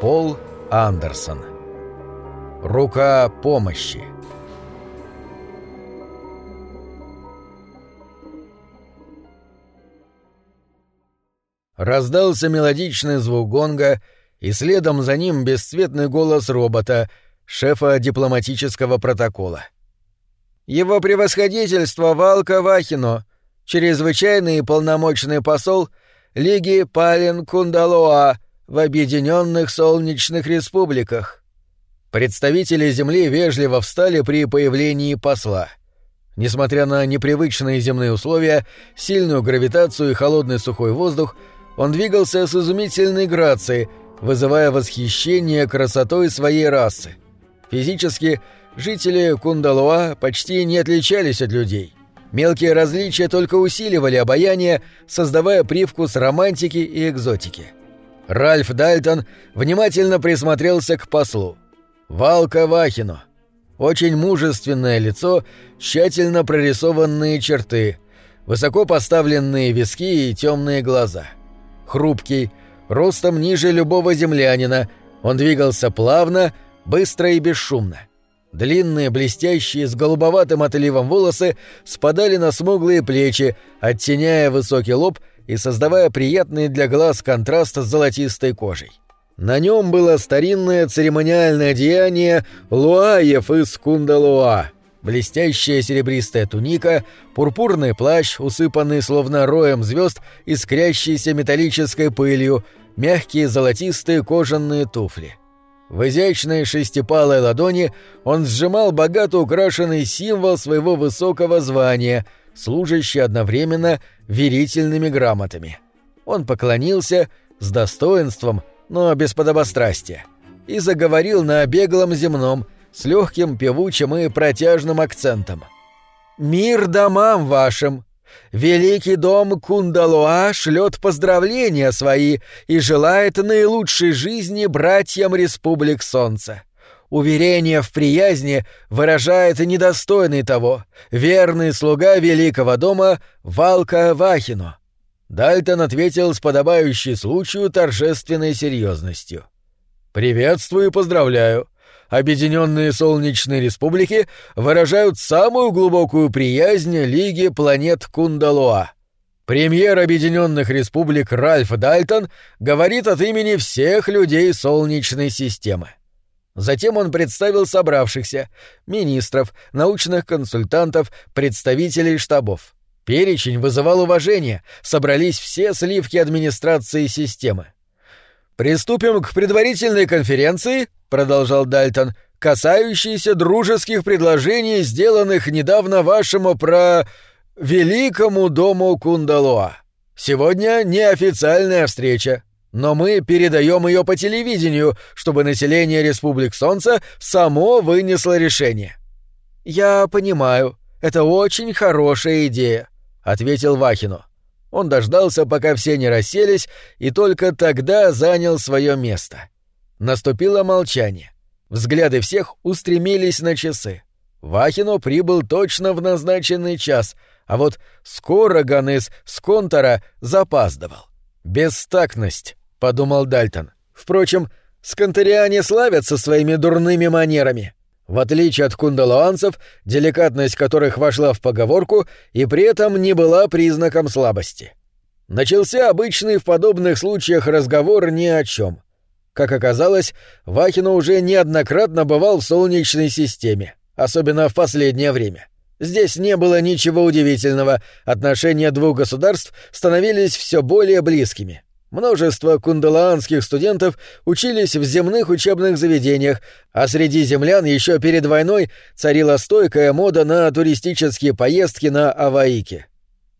Пол Андерсон. Рука помощи. Раздался мелодичный звук гонга, и следом за ним бесцветный голос робота, шефа дипломатического протокола. «Его превосходительство Валка Вахино, чрезвычайный и полномочный посол Лиги Пален Кундалоа в Объединенных Солнечных Республиках». Представители Земли вежливо встали при появлении посла. Несмотря на непривычные земные условия, сильную гравитацию и холодный сухой воздух, он двигался с изумительной грацией, вызывая восхищение красотой своей расы. Физически жители Кундалуа почти не отличались от людей. Мелкие различия только усиливали обаяние, создавая привкус романтики и экзотики. Ральф Дальтон внимательно присмотрелся к послу. Валка Вахину. Очень мужественное лицо, тщательно прорисованные черты, высоко поставленные виски и темные глаза. Хрупкий, ростом ниже любого землянина, он двигался плавно, быстро и бесшумно. Длинные, блестящие, с голубоватым отливом волосы спадали на смуглые плечи, оттеняя высокий лоб и создавая приятный для глаз контраст с золотистой кожей. На нем было старинное церемониальное одеяние луаев из Кундалуа. Блестящая серебристая туника, пурпурный плащ, усыпанный словно роем звезд, искрящийся металлической пылью, мягкие золотистые кожаные туфли. В изящной шестипалой ладони он сжимал богато украшенный символ своего высокого звания, служащий одновременно верительными грамотами. Он поклонился с достоинством, но без подобострастия, и заговорил на беглом земном, с легким певучим и протяжным акцентом. «Мир домам вашим! Великий дом Кундалуа шлет поздравления свои и желает наилучшей жизни братьям Республик Солнца. Уверение в приязни выражает недостойный того, верный слуга Великого дома Валка Вахино. Дальтон ответил с подобающей случаю торжественной серьезностью. «Приветствую и поздравляю. Объединенные Солнечные Республики выражают самую глубокую приязнь Лиги планет Кундалуа. Премьер Объединенных Республик Ральф Дальтон говорит от имени всех людей Солнечной системы. Затем он представил собравшихся — министров, научных консультантов, представителей штабов. Перечень вызывал уважение, собрались все сливки администрации системы. «Приступим к предварительной конференции», — продолжал Дальтон, «касающейся дружеских предложений, сделанных недавно вашему про... Великому дому Кундалуа. Сегодня неофициальная встреча, но мы передаем ее по телевидению, чтобы население Республик Солнца само вынесло решение». «Я понимаю, это очень хорошая идея», — ответил Вахину. Он дождался, пока все не расселись, и только тогда занял свое место. Наступило молчание. Взгляды всех устремились на часы. Вахино прибыл точно в назначенный час, а вот Скороган из Сконтора запаздывал. «Бестактность», — подумал Дальтон. «Впрочем, сконториане славятся своими дурными манерами. В отличие от кундалуанцев, деликатность которых вошла в поговорку и при этом не была признаком слабости. Начался обычный в подобных случаях разговор ни о чем. Как оказалось, Вахина уже неоднократно бывал в Солнечной системе, особенно в последнее время. Здесь не было ничего удивительного, отношения двух государств становились все более близкими. Множество кундалаанских студентов учились в земных учебных заведениях, а среди землян еще перед войной царила стойкая мода на туристические поездки на Аваике.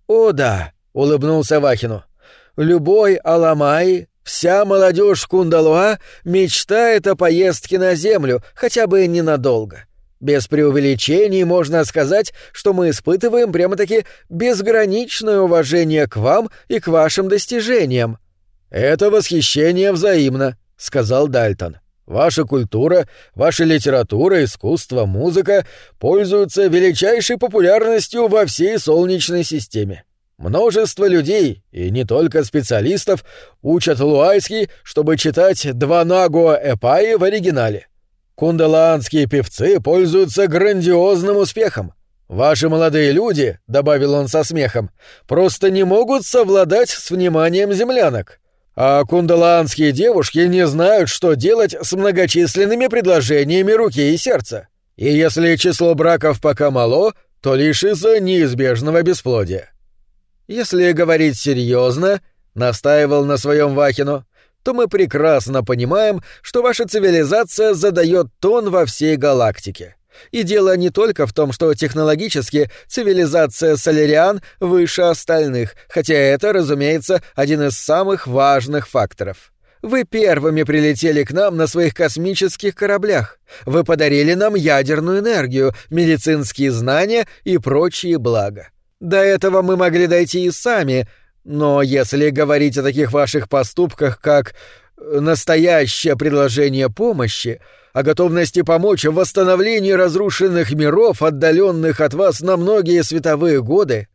«О да», — улыбнулся Вахину, — «любой Аламай, вся молодежь Кундалуа мечтает о поездке на Землю, хотя бы ненадолго». Без преувеличений можно сказать, что мы испытываем прямо-таки безграничное уважение к вам и к вашим достижениям. «Это восхищение взаимно», — сказал Дальтон. «Ваша культура, ваша литература, искусство, музыка пользуются величайшей популярностью во всей Солнечной системе. Множество людей, и не только специалистов, учат луайский, чтобы читать «Два Нагуа Эпаи» в оригинале. Кундалаанские певцы пользуются грандиозным успехом. Ваши молодые люди, — добавил он со смехом, — просто не могут совладать с вниманием землянок. А кундалаанские девушки не знают, что делать с многочисленными предложениями руки и сердца. И если число браков пока мало, то лишь из-за неизбежного бесплодия. Если говорить серьезно, настаивал на своем Вахину, то мы прекрасно понимаем, что ваша цивилизация задает тон во всей галактике. И дело не только в том, что технологически цивилизация Соляриан выше остальных, хотя это, разумеется, один из самых важных факторов. Вы первыми прилетели к нам на своих космических кораблях. Вы подарили нам ядерную энергию, медицинские знания и прочие блага. До этого мы могли дойти и сами, но если говорить о таких ваших поступках, как настоящее предложение помощи, о готовности помочь в восстановлении разрушенных миров, отдаленных от вас на многие световые годы,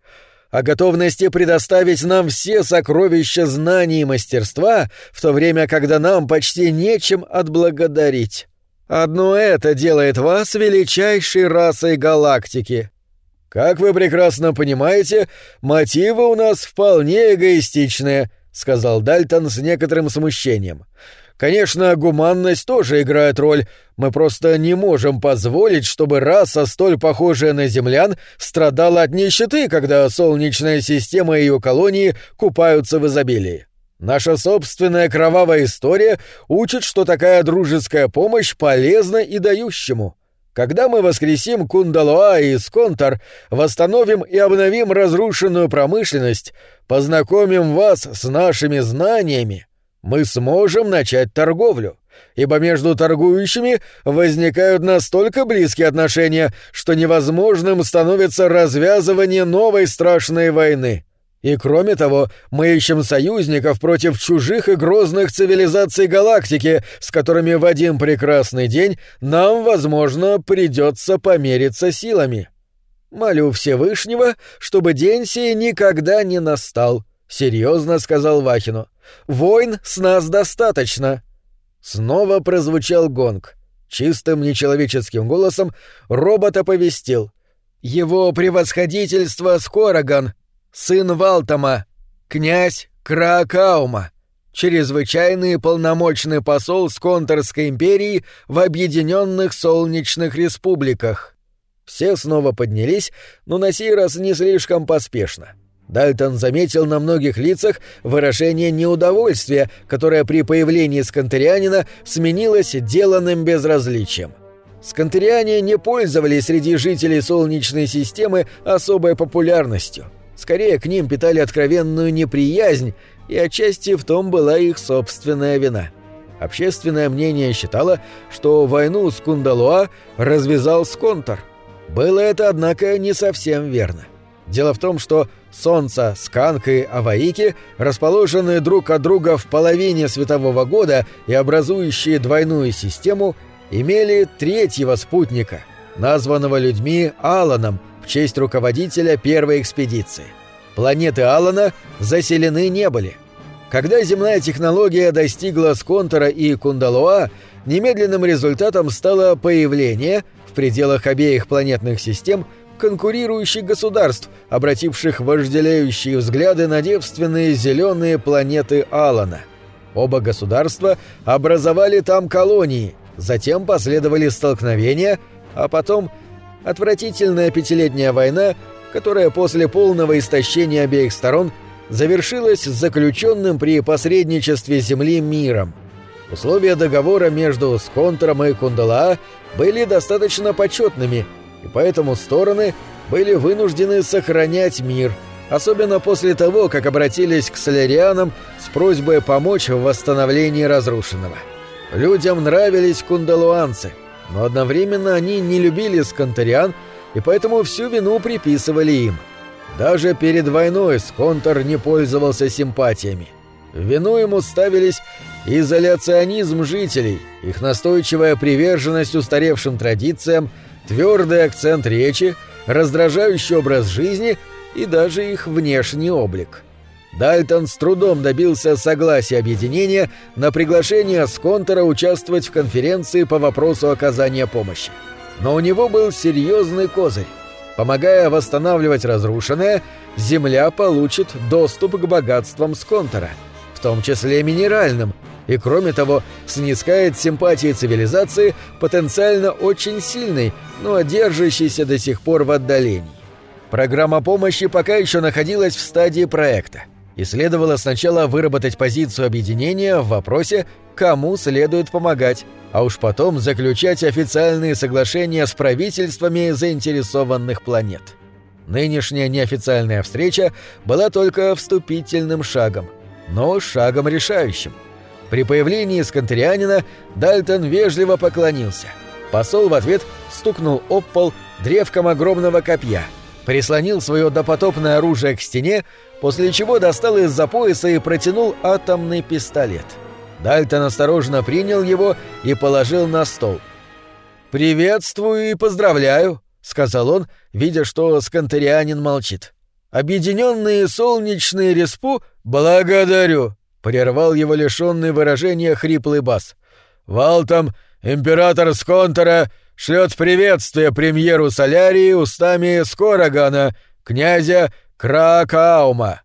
о готовности предоставить нам все сокровища знаний и мастерства, в то время, когда нам почти нечем отблагодарить. Одно это делает вас величайшей расой галактики. «Как вы прекрасно понимаете, мотивы у нас вполне эгоистичные», — сказал Дальтон с некоторым смущением. «Конечно, гуманность тоже играет роль. Мы просто не можем позволить, чтобы раса, столь похожая на землян, страдала от нищеты, когда Солнечная система и ее колонии купаются в изобилии. Наша собственная кровавая история учит, что такая дружеская помощь полезна и дающему». Когда мы воскресим Кундалуа и Сконтар, восстановим и обновим разрушенную промышленность, познакомим вас с нашими знаниями, мы сможем начать торговлю, ибо между торгующими возникают настолько близкие отношения, что невозможным становится развязывание новой страшной войны. И кроме того, мы ищем союзников против чужих и грозных цивилизаций галактики, с которыми в один прекрасный день нам, возможно, придется помериться силами. Молю Всевышнего, чтобы день сей никогда не настал, — серьезно сказал Вахину. Войн с нас достаточно. Снова прозвучал гонг. Чистым нечеловеческим голосом робот оповестил. Его превосходительство Скороган сын Валтома, князь Краакаума, чрезвычайный полномочный посол Сконторской империи в Объединенных Солнечных Республиках. Все снова поднялись, но на сей раз не слишком поспешно. Дальтон заметил на многих лицах выражение неудовольствия, которое при появлении скантерианина сменилось деланным безразличием. Скантериане не пользовались среди жителей Солнечной системы особой популярностью. Скорее, к ним питали откровенную неприязнь, и отчасти в том была их собственная вина. Общественное мнение считало, что войну с Кундалуа развязал Сконтор. Было это, однако, не совсем верно. Дело в том, что Солнце, Сканк и Аваики, расположенные друг от друга в половине светового года и образующие двойную систему, имели третьего спутника, названного людьми Аланом – в честь руководителя первой экспедиции. Планеты Алана заселены не были. Когда земная технология достигла Сконтора и Кундалуа, немедленным результатом стало появление в пределах обеих планетных систем конкурирующих государств, обративших вожделеющие взгляды на девственные зеленые планеты Алана. Оба государства образовали там колонии, затем последовали столкновения, а потом – отвратительная пятилетняя война, которая после полного истощения обеих сторон завершилась заключенным при посредничестве Земли миром. Условия договора между Сконтром и Кундалаа были достаточно почетными, и поэтому стороны были вынуждены сохранять мир, особенно после того, как обратились к солярианам с просьбой помочь в восстановлении разрушенного. Людям нравились кундалуанцы – но одновременно они не любили сконтариан и поэтому всю вину приписывали им. Даже перед войной Сконтор не пользовался симпатиями. В вину ему ставились изоляционизм жителей, их настойчивая приверженность устаревшим традициям, твердый акцент речи, раздражающий образ жизни и даже их внешний облик. Дальтон с трудом добился согласия объединения на приглашение Сконтера участвовать в конференции по вопросу оказания помощи. Но у него был серьезный козырь. Помогая восстанавливать разрушенное, Земля получит доступ к богатствам Сконтера, в том числе минеральным, и, кроме того, снискает симпатии цивилизации потенциально очень сильной, но держащейся до сих пор в отдалении. Программа помощи пока еще находилась в стадии проекта и следовало сначала выработать позицию объединения в вопросе, кому следует помогать, а уж потом заключать официальные соглашения с правительствами заинтересованных планет. Нынешняя неофициальная встреча была только вступительным шагом, но шагом решающим. При появлении скантерианина Дальтон вежливо поклонился. Посол в ответ стукнул об пол древком огромного копья, прислонил свое допотопное оружие к стене, после чего достал из-за пояса и протянул атомный пистолет. Дальтон осторожно принял его и положил на стол. «Приветствую и поздравляю», — сказал он, видя, что скантерианин молчит. «Объединенные солнечные респу благодарю», — прервал его лишенный выражения хриплый бас. «Валтом, император Сконтера, шлет приветствие премьеру Солярии устами Скорогана, князя Кракаума.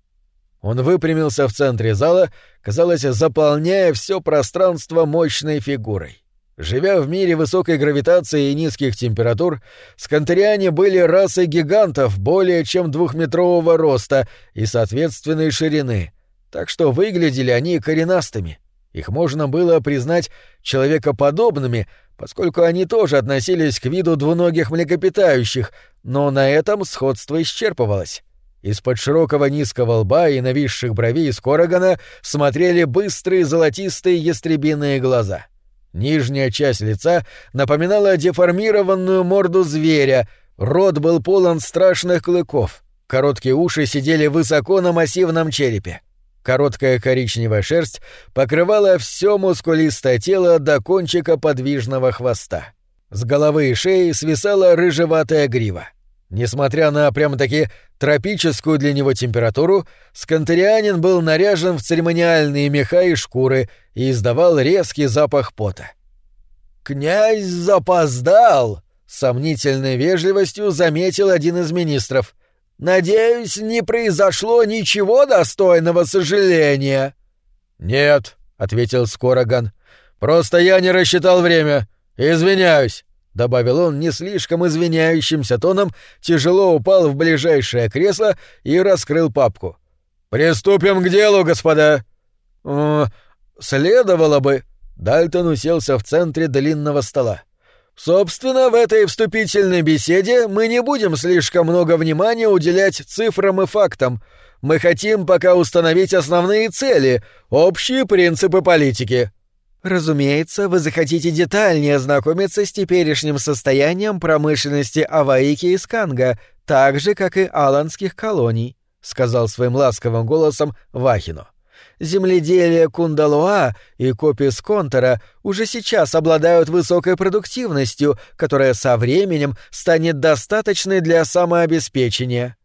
Он выпрямился в центре зала, казалось, заполняя все пространство мощной фигурой. Живя в мире высокой гравитации и низких температур, скантериане были расой гигантов более чем двухметрового роста и соответственной ширины, так что выглядели они коренастыми. Их можно было признать человекоподобными, поскольку они тоже относились к виду двуногих млекопитающих, но на этом сходство исчерпывалось. Из-под широкого низкого лба и нависших бровей Скорогана смотрели быстрые золотистые ястребиные глаза. Нижняя часть лица напоминала деформированную морду зверя, рот был полон страшных клыков, короткие уши сидели высоко на массивном черепе. Короткая коричневая шерсть покрывала все мускулистое тело до кончика подвижного хвоста. С головы и шеи свисала рыжеватая грива. Несмотря на прямо-таки тропическую для него температуру, скантерианин был наряжен в церемониальные меха и шкуры и издавал резкий запах пота. «Князь запоздал!» — сомнительной вежливостью заметил один из министров. «Надеюсь, не произошло ничего достойного сожаления». «Нет», — ответил Скороган. «Просто я не рассчитал время. Извиняюсь». — добавил он не слишком извиняющимся тоном, тяжело упал в ближайшее кресло и раскрыл папку. «Приступим к делу, господа!» «Э, «Следовало бы...» — Дальтон уселся в центре длинного стола. «Собственно, в этой вступительной беседе мы не будем слишком много внимания уделять цифрам и фактам. Мы хотим пока установить основные цели, общие принципы политики». Разумеется, вы захотите детальнее ознакомиться с теперешним состоянием промышленности Аваики и Сканга, так же, как и аланских колоний, сказал своим ласковым голосом Вахино. Земледелие Кундалуа и Копис Контора уже сейчас обладают высокой продуктивностью, которая со временем станет достаточной для самообеспечения.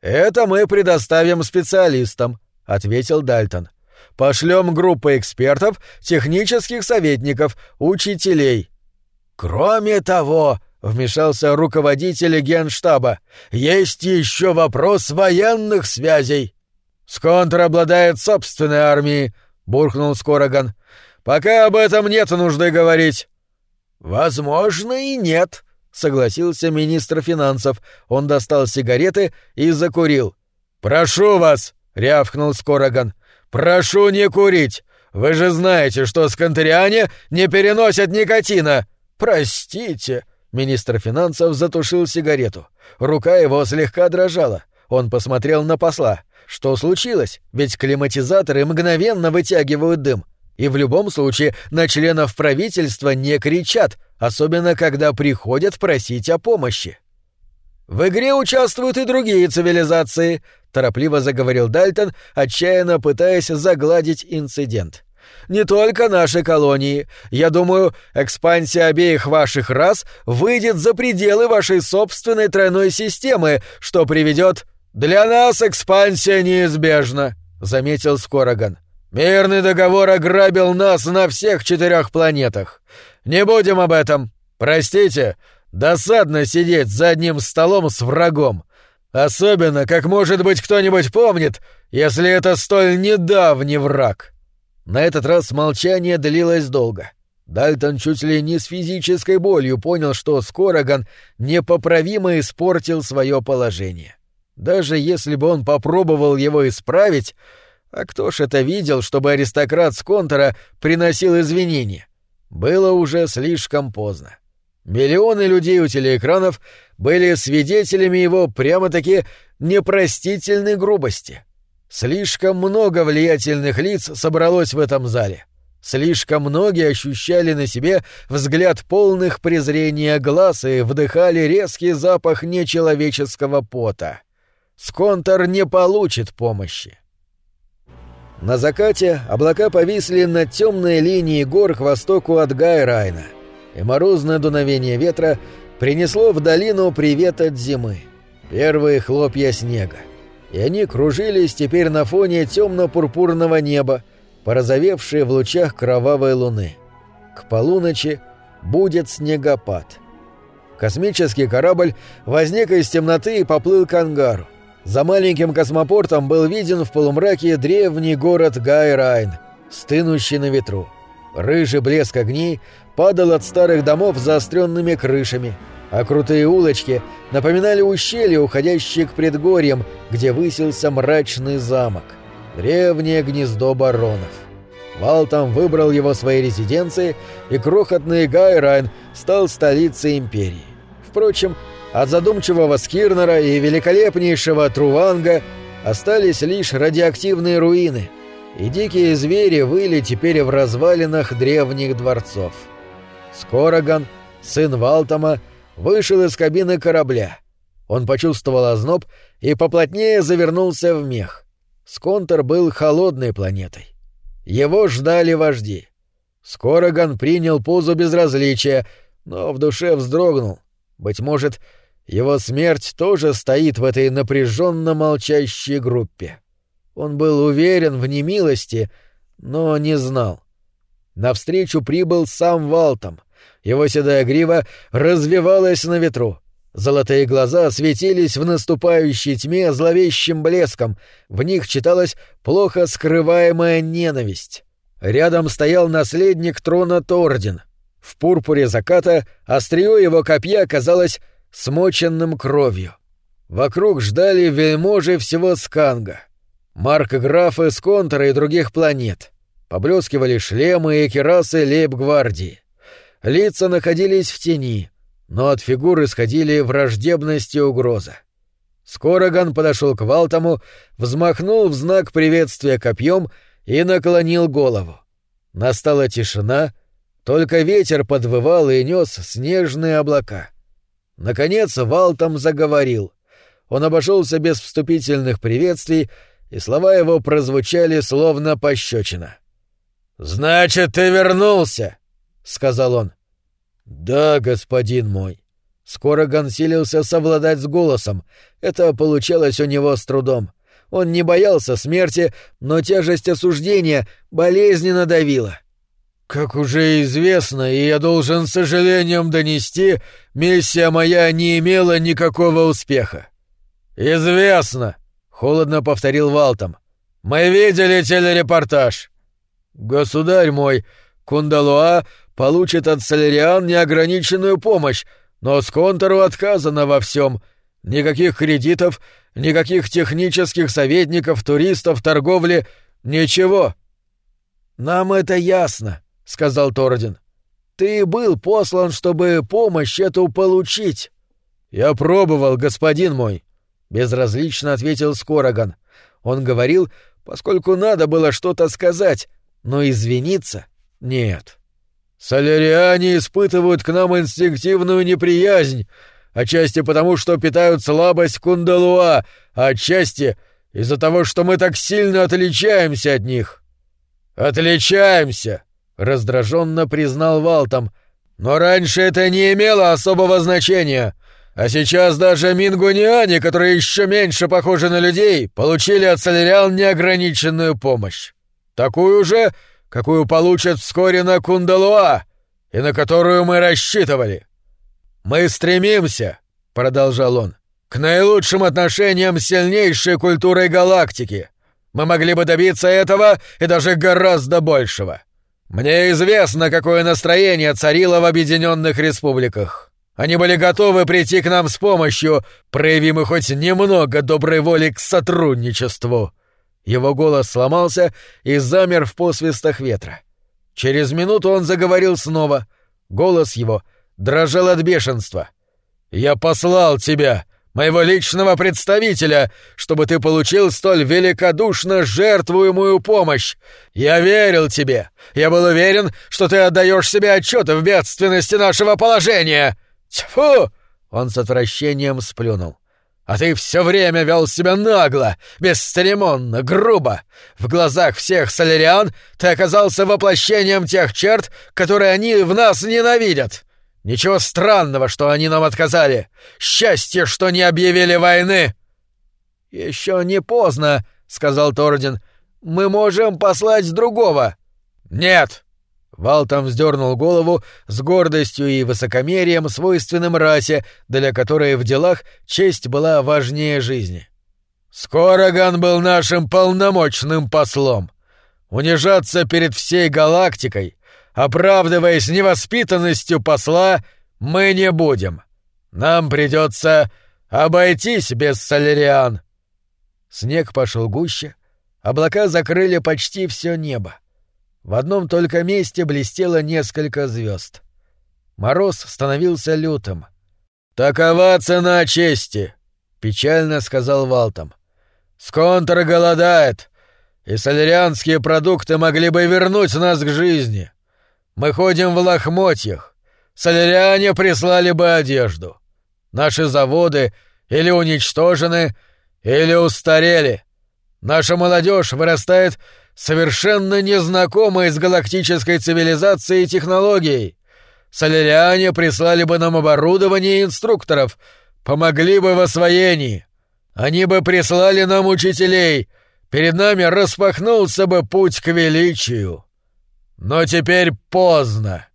Это мы предоставим специалистам, ответил Дальтон. Пошлем группу экспертов, технических советников, учителей. Кроме того, вмешался руководитель генштаба, есть еще вопрос военных связей. Сконтр обладает собственной армией, буркнул Скороган. Пока об этом нет нужды говорить. Возможно и нет, согласился министр финансов. Он достал сигареты и закурил. Прошу вас, рявкнул Скороган. «Прошу не курить! Вы же знаете, что скантериане не переносят никотина!» «Простите!» — министр финансов затушил сигарету. Рука его слегка дрожала. Он посмотрел на посла. Что случилось? Ведь климатизаторы мгновенно вытягивают дым. И в любом случае на членов правительства не кричат, особенно когда приходят просить о помощи. В игре участвуют и другие цивилизации, торопливо заговорил Дальтон, отчаянно пытаясь загладить инцидент. Не только наши колонии. Я думаю, экспансия обеих ваших рас выйдет за пределы вашей собственной тройной системы, что приведет. Для нас экспансия неизбежна, заметил Скороган. Мирный договор ограбил нас на всех четырех планетах. Не будем об этом. Простите, досадно сидеть за одним столом с врагом. Особенно, как может быть кто-нибудь помнит, если это столь недавний враг. На этот раз молчание длилось долго. Дальтон чуть ли не с физической болью понял, что Скороган непоправимо испортил свое положение. Даже если бы он попробовал его исправить, а кто ж это видел, чтобы аристократ с контора приносил извинения? Было уже слишком поздно. Миллионы людей у телеэкранов были свидетелями его прямо-таки непростительной грубости. Слишком много влиятельных лиц собралось в этом зале. Слишком многие ощущали на себе взгляд полных презрения глаз и вдыхали резкий запах нечеловеческого пота. Сконтор не получит помощи. На закате облака повисли над темной линией гор к востоку от Гайрайна, и морозное дуновение ветра принесло в долину привет от зимы. Первые хлопья снега. И они кружились теперь на фоне темно-пурпурного неба, порозовевшие в лучах кровавой луны. К полуночи будет снегопад. Космический корабль возник из темноты и поплыл к ангару. За маленьким космопортом был виден в полумраке древний город Гайрайн, стынущий на ветру. Рыжий блеск огней падал от старых домов с заостренными крышами, а крутые улочки напоминали ущелья, уходящие к предгорьям, где высился мрачный замок. Древнее гнездо баронов. Валтом выбрал его своей резиденцией, и крохотный Гайрайн стал столицей империи. Впрочем, от задумчивого Скирнера и великолепнейшего Труванга остались лишь радиоактивные руины, и дикие звери выли теперь в развалинах древних дворцов. Скороган, сын Валтома, вышел из кабины корабля. Он почувствовал озноб и поплотнее завернулся в мех. Сконтер был холодной планетой. Его ждали вожди. Скороган принял позу безразличия, но в душе вздрогнул. Быть может, его смерть тоже стоит в этой напряженно молчащей группе. Он был уверен в немилости, но не знал. Навстречу прибыл сам Валтом. Его седая грива развивалась на ветру. Золотые глаза светились в наступающей тьме зловещим блеском, в них читалась плохо скрываемая ненависть. Рядом стоял наследник трона Тордин. В пурпуре заката острие его копья казалось смоченным кровью. Вокруг ждали вельможи всего Сканга. Марк графы с Контора и других планет. Поблескивали шлемы и керасы лейб-гвардии. Лица находились в тени, но от фигур исходили враждебность и угроза. Скороган подошел к Валтому, взмахнул в знак приветствия копьем и наклонил голову. Настала тишина, только ветер подвывал и нес снежные облака. Наконец Валтом заговорил. Он обошелся без вступительных приветствий, и слова его прозвучали словно пощечина. «Значит, ты вернулся!» — сказал он. «Да, господин мой». Скоро силился совладать с голосом. Это получалось у него с трудом. Он не боялся смерти, но тяжесть осуждения болезненно давила. Как уже известно, и я должен с сожалением донести, миссия моя не имела никакого успеха. Известно, холодно повторил Валтом. Мы видели телерепортаж. Государь мой, Кундалуа получит от Соляриан неограниченную помощь, но с отказано во всем. Никаких кредитов, никаких технических советников, туристов, торговли, ничего. Нам это ясно, — сказал Тордин. «Ты был послан, чтобы помощь эту получить». «Я пробовал, господин мой», — безразлично ответил Скороган. Он говорил, поскольку надо было что-то сказать, но извиниться — нет. «Соляриане испытывают к нам инстинктивную неприязнь, отчасти потому, что питают слабость Кундалуа, а отчасти из-за того, что мы так сильно отличаемся от них». «Отличаемся!» Раздраженно признал Валтом. Но раньше это не имело особого значения. А сейчас даже мингуниане, которые еще меньше похожи на людей, получили от соляриан неограниченную помощь. Такую же, какую получат вскоре на Кундалуа, и на которую мы рассчитывали. Мы стремимся, — продолжал он, — к наилучшим отношениям с сильнейшей культурой галактики. Мы могли бы добиться этого и даже гораздо большего. Мне известно, какое настроение царило в Объединенных Республиках. Они были готовы прийти к нам с помощью, проявим и хоть немного доброй воли к сотрудничеству. Его голос сломался и замер в посвистах ветра. Через минуту он заговорил снова. Голос его дрожал от бешенства. «Я послал тебя, моего личного представителя, чтобы ты получил столь великодушно жертвуемую помощь. Я верил тебе. Я был уверен, что ты отдаешь себе отчет в бедственности нашего положения. Тьфу!» Он с отвращением сплюнул. А ты все время вел себя нагло, бесцеремонно, грубо. В глазах всех соляриан ты оказался воплощением тех черт, которые они в нас ненавидят. Ничего странного, что они нам отказали. Счастье, что не объявили войны. Еще не поздно, сказал Тордин. Мы можем послать другого. Нет, Валтом вздернул голову с гордостью и высокомерием, свойственным расе, для которой в делах честь была важнее жизни. «Скороган был нашим полномочным послом. Унижаться перед всей галактикой, оправдываясь невоспитанностью посла, мы не будем. Нам придется обойтись без соляриан». Снег пошел гуще, облака закрыли почти все небо. В одном только месте блестело несколько звезд. Мороз становился лютым. «Такова цена чести!» — печально сказал Валтом. «Сконтр голодает, и солярианские продукты могли бы вернуть нас к жизни. Мы ходим в лохмотьях. Соляриане прислали бы одежду. Наши заводы или уничтожены, или устарели. Наша молодежь вырастает совершенно незнакомые с галактической цивилизацией и технологией. Соляриане прислали бы нам оборудование и инструкторов, помогли бы в освоении. Они бы прислали нам учителей, перед нами распахнулся бы путь к величию. Но теперь поздно.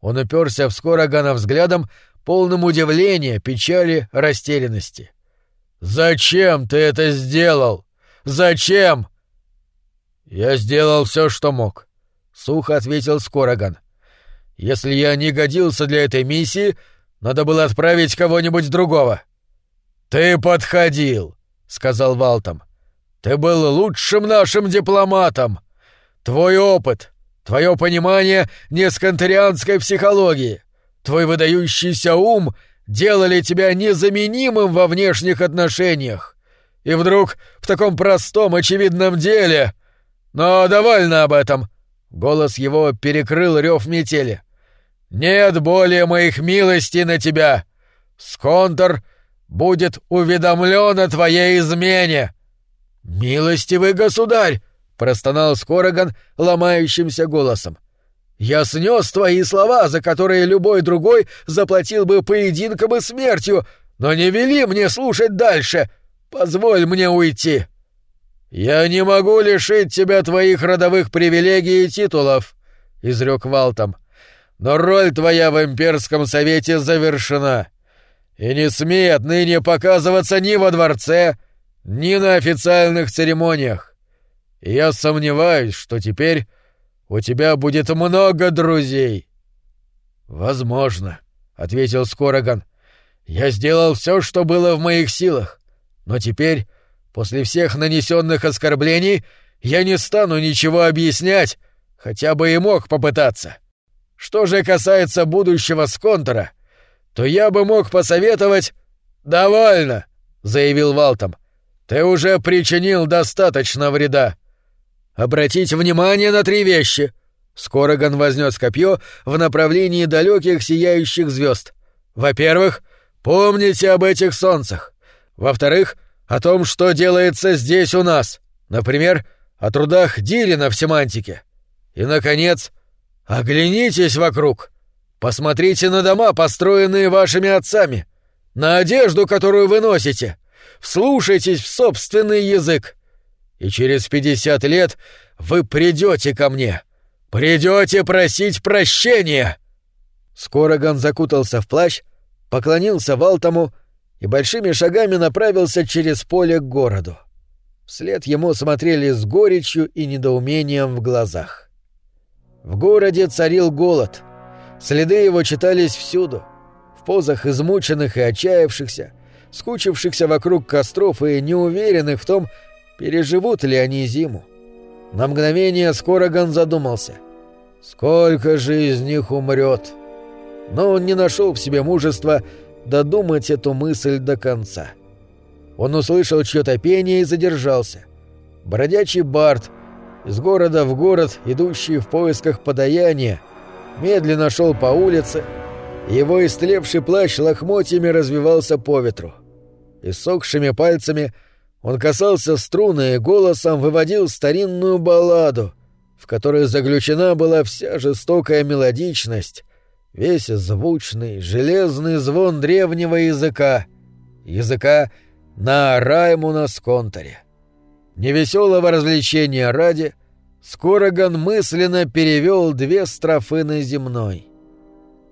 Он уперся в Скорогана взглядом, полным удивления, печали, растерянности. «Зачем ты это сделал? Зачем?» «Я сделал все, что мог», — сухо ответил Скороган. «Если я не годился для этой миссии, надо было отправить кого-нибудь другого». «Ты подходил», — сказал Валтом. «Ты был лучшим нашим дипломатом. Твой опыт, твое понимание несконтарианской психологии, твой выдающийся ум делали тебя незаменимым во внешних отношениях. И вдруг в таком простом, очевидном деле но довольно об этом. Голос его перекрыл рев метели. Нет более моих милостей на тебя. Сконтор будет уведомлен о твоей измене. Милостивый государь, простонал Скороган ломающимся голосом. Я снес твои слова, за которые любой другой заплатил бы поединком и смертью, но не вели мне слушать дальше. Позволь мне уйти. «Я не могу лишить тебя твоих родовых привилегий и титулов», — изрек Валтом. «Но роль твоя в имперском совете завершена. И не смей отныне показываться ни во дворце, ни на официальных церемониях. Я сомневаюсь, что теперь у тебя будет много друзей». «Возможно», — ответил Скороган. «Я сделал все, что было в моих силах, но теперь После всех нанесенных оскорблений я не стану ничего объяснять, хотя бы и мог попытаться. Что же касается будущего Сконтора, то я бы мог посоветовать... «Довольно!» — заявил Валтом. «Ты уже причинил достаточно вреда. Обратить внимание на три вещи». Скороган вознес копье в направлении далеких сияющих звезд. «Во-первых, помните об этих солнцах. Во-вторых, о том, что делается здесь у нас, например, о трудах Дирина в семантике. И, наконец, оглянитесь вокруг. Посмотрите на дома, построенные вашими отцами. на одежду, которую вы носите. Вслушайтесь в собственный язык. И через пятьдесят лет вы придете ко мне. Придете просить прощения. Скороган закутался в плащ, поклонился Валтому и большими шагами направился через поле к городу. Вслед ему смотрели с горечью и недоумением в глазах. В городе царил голод. Следы его читались всюду. В позах измученных и отчаявшихся, скучившихся вокруг костров и неуверенных в том, переживут ли они зиму. На мгновение Скороган задумался. Сколько же из них умрет? Но он не нашел в себе мужества додумать эту мысль до конца. Он услышал чье-то пение и задержался. Бродячий Барт, из города в город, идущий в поисках подаяния, медленно шел по улице, его истлевший плащ лохмотьями развивался по ветру. Иссохшими пальцами он касался струны и голосом выводил старинную балладу, в которой заключена была вся жестокая мелодичность, весь звучный, железный звон древнего языка, языка на Раймуна Сконторе. Невеселого развлечения ради Скороган мысленно перевел две строфы на земной.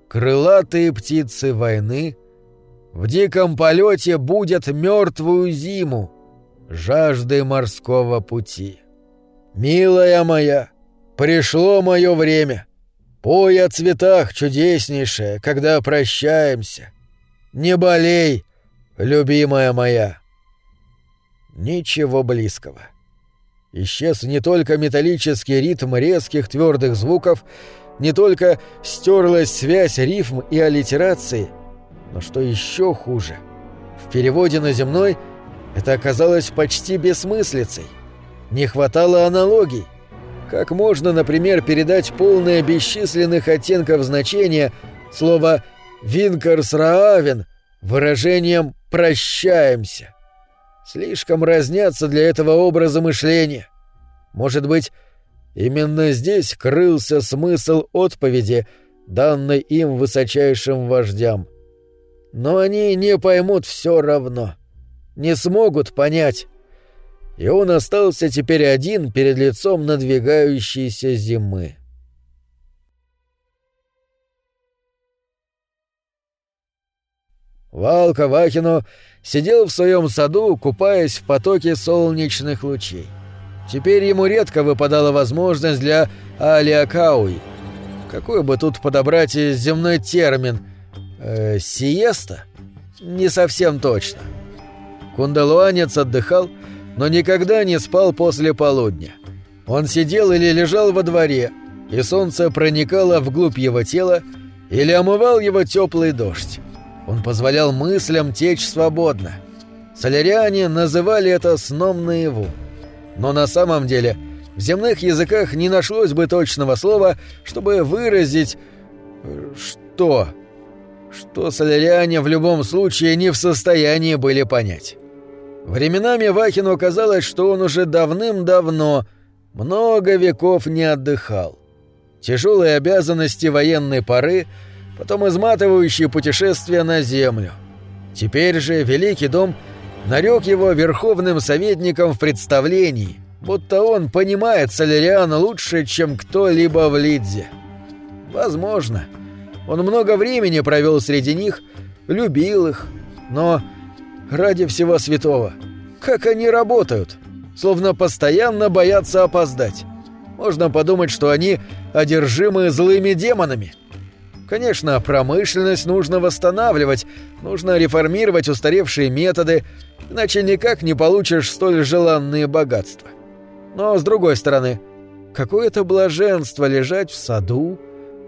«Крылатые птицы войны в диком полете будут мертвую зиму, жаждой морского пути. Милая моя, пришло мое время. Пой о цветах чудеснейшее, когда прощаемся. Не болей, любимая моя. Ничего близкого. Исчез не только металлический ритм резких твердых звуков, не только стерлась связь рифм и аллитерации, но что еще хуже, в переводе на земной это оказалось почти бессмыслицей. Не хватало аналогий. Как можно, например, передать полное бесчисленных оттенков значения слова «винкерсраавен» выражением «прощаемся». Слишком разнятся для этого образа мышления. Может быть, именно здесь крылся смысл отповеди, данной им высочайшим вождям. Но они не поймут все равно. Не смогут понять. И он остался теперь один перед лицом надвигающейся зимы. Валка Вахину сидел в своем саду, купаясь в потоке солнечных лучей. Теперь ему редко выпадала возможность для алиакауи. Какой бы тут подобрать земной термин? Э, сиеста? Не совсем точно. Кундалуанец отдыхал, но никогда не спал после полудня. Он сидел или лежал во дворе, и солнце проникало вглубь его тела или омывал его теплый дождь. Он позволял мыслям течь свободно. Соляриане называли это сном наяву. Но на самом деле в земных языках не нашлось бы точного слова, чтобы выразить... Э, что? Что соляриане в любом случае не в состоянии были понять. Временами Вахину казалось, что он уже давным-давно, много веков не отдыхал. Тяжелые обязанности военной поры — потом изматывающие путешествия на Землю. Теперь же Великий Дом нарек его верховным советником в представлении, будто он понимает Соляриана лучше, чем кто-либо в Лидзе. Возможно. Он много времени провел среди них, любил их, но ради всего святого. Как они работают? Словно постоянно боятся опоздать. Можно подумать, что они одержимы злыми демонами. — Конечно, промышленность нужно восстанавливать, нужно реформировать устаревшие методы, иначе никак не получишь столь желанные богатства. Но, с другой стороны, какое-то блаженство лежать в саду,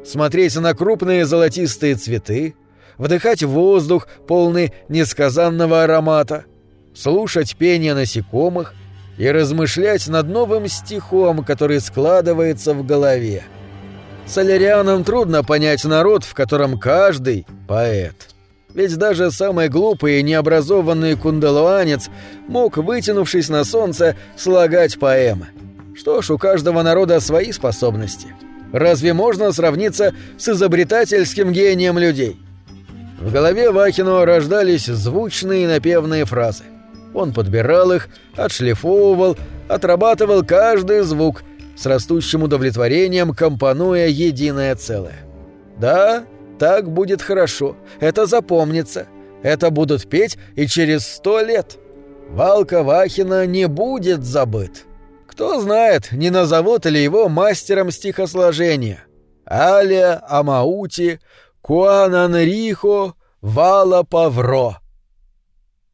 смотреть на крупные золотистые цветы, вдыхать воздух, полный несказанного аромата, слушать пение насекомых и размышлять над новым стихом, который складывается в голове. Солярианам трудно понять народ, в котором каждый — поэт. Ведь даже самый глупый и необразованный кундалуанец мог, вытянувшись на солнце, слагать поэмы. Что ж, у каждого народа свои способности. Разве можно сравниться с изобретательским гением людей? В голове Вахино рождались звучные напевные фразы. Он подбирал их, отшлифовывал, отрабатывал каждый звук, с растущим удовлетворением компонуя единое целое. Да, так будет хорошо, это запомнится, это будут петь и через сто лет. Валка Вахина не будет забыт. Кто знает, не назовут ли его мастером стихосложения. Алия, Амаути, Куананрихо, Вала Павро.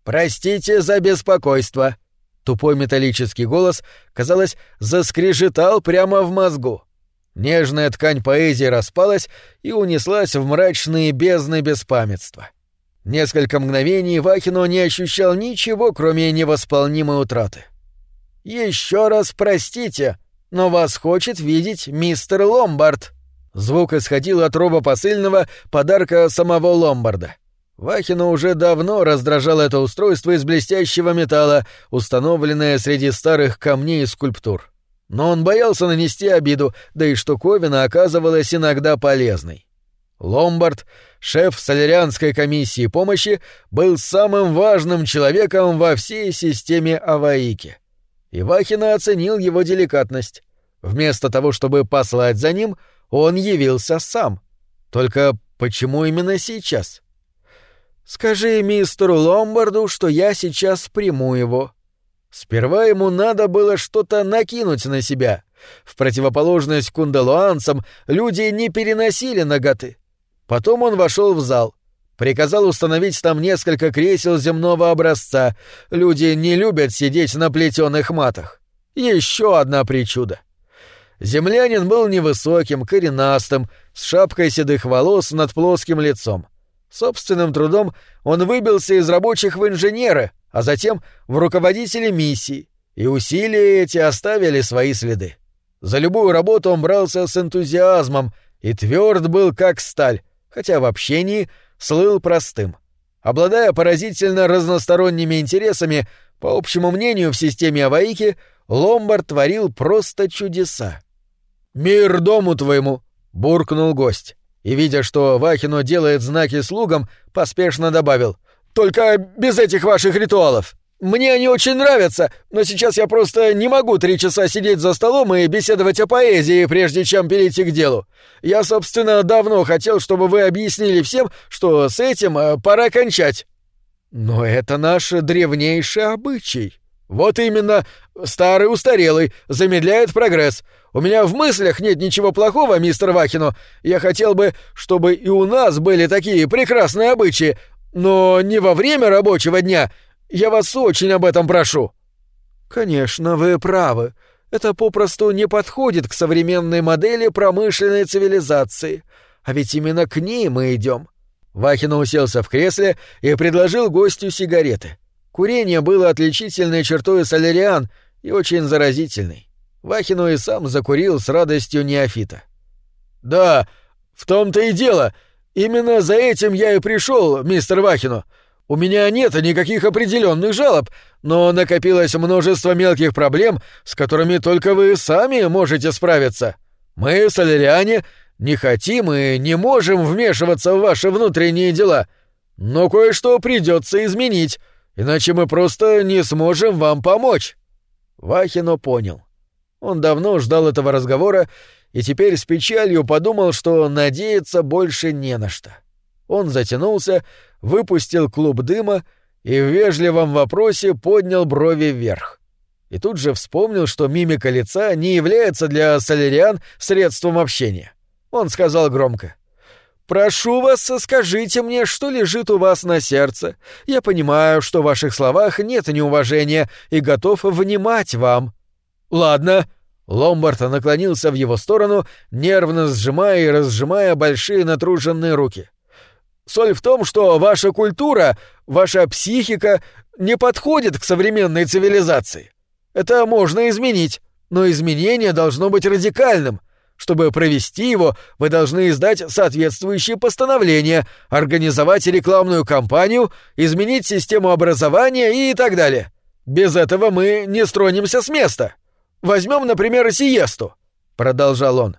«Простите за беспокойство», Тупой металлический голос, казалось, заскрежетал прямо в мозгу. Нежная ткань поэзии распалась и унеслась в мрачные бездны беспамятства. Несколько мгновений Вахино не ощущал ничего, кроме невосполнимой утраты. «Еще раз простите, но вас хочет видеть мистер Ломбард». Звук исходил от роба посыльного подарка самого Ломбарда. Вахина уже давно раздражало это устройство из блестящего металла, установленное среди старых камней и скульптур. Но он боялся нанести обиду, да и штуковина оказывалась иногда полезной. Ломбард, шеф солярианской комиссии помощи, был самым важным человеком во всей системе Аваики. И Вахина оценил его деликатность. Вместо того, чтобы послать за ним, он явился сам. Только почему именно сейчас? «Скажи мистеру Ломбарду, что я сейчас приму его». Сперва ему надо было что-то накинуть на себя. В противоположность кундалуанцам люди не переносили ноготы. Потом он вошел в зал. Приказал установить там несколько кресел земного образца. Люди не любят сидеть на плетеных матах. Еще одна причуда. Землянин был невысоким, коренастым, с шапкой седых волос над плоским лицом. Собственным трудом он выбился из рабочих в инженеры, а затем в руководители миссии, и усилия эти оставили свои следы. За любую работу он брался с энтузиазмом и тверд был как сталь, хотя в общении слыл простым. Обладая поразительно разносторонними интересами, по общему мнению в системе Аваики, Ломбард творил просто чудеса. «Мир дому твоему!» — буркнул гость и, видя, что Вахино делает знаки слугам, поспешно добавил «Только без этих ваших ритуалов. Мне они очень нравятся, но сейчас я просто не могу три часа сидеть за столом и беседовать о поэзии, прежде чем перейти к делу. Я, собственно, давно хотел, чтобы вы объяснили всем, что с этим э, пора кончать». «Но это наш древнейший обычай», «Вот именно, старый устарелый, замедляет прогресс. У меня в мыслях нет ничего плохого, мистер Вахино. Я хотел бы, чтобы и у нас были такие прекрасные обычаи, но не во время рабочего дня. Я вас очень об этом прошу». «Конечно, вы правы. Это попросту не подходит к современной модели промышленной цивилизации. А ведь именно к ней мы идем. Вахин уселся в кресле и предложил гостю сигареты. Курение было отличительной чертой соляриан и очень заразительной. Вахину и сам закурил с радостью неофита. «Да, в том-то и дело. Именно за этим я и пришел, мистер Вахину. У меня нет никаких определенных жалоб, но накопилось множество мелких проблем, с которыми только вы сами можете справиться. Мы, соляриане, не хотим и не можем вмешиваться в ваши внутренние дела, но кое-что придется изменить, иначе мы просто не сможем вам помочь». Вахино понял. Он давно ждал этого разговора и теперь с печалью подумал, что надеяться больше не на что. Он затянулся, выпустил клуб дыма и в вежливом вопросе поднял брови вверх. И тут же вспомнил, что мимика лица не является для соляриан средством общения. Он сказал громко — Прошу вас, скажите мне, что лежит у вас на сердце. Я понимаю, что в ваших словах нет неуважения и готов внимать вам. Ладно. Ломбард наклонился в его сторону, нервно сжимая и разжимая большие натруженные руки. Соль в том, что ваша культура, ваша психика не подходит к современной цивилизации. Это можно изменить, но изменение должно быть радикальным — чтобы провести его, вы должны издать соответствующие постановления, организовать рекламную кампанию, изменить систему образования и так далее. Без этого мы не стронемся с места. Возьмем, например, сиесту, продолжал он.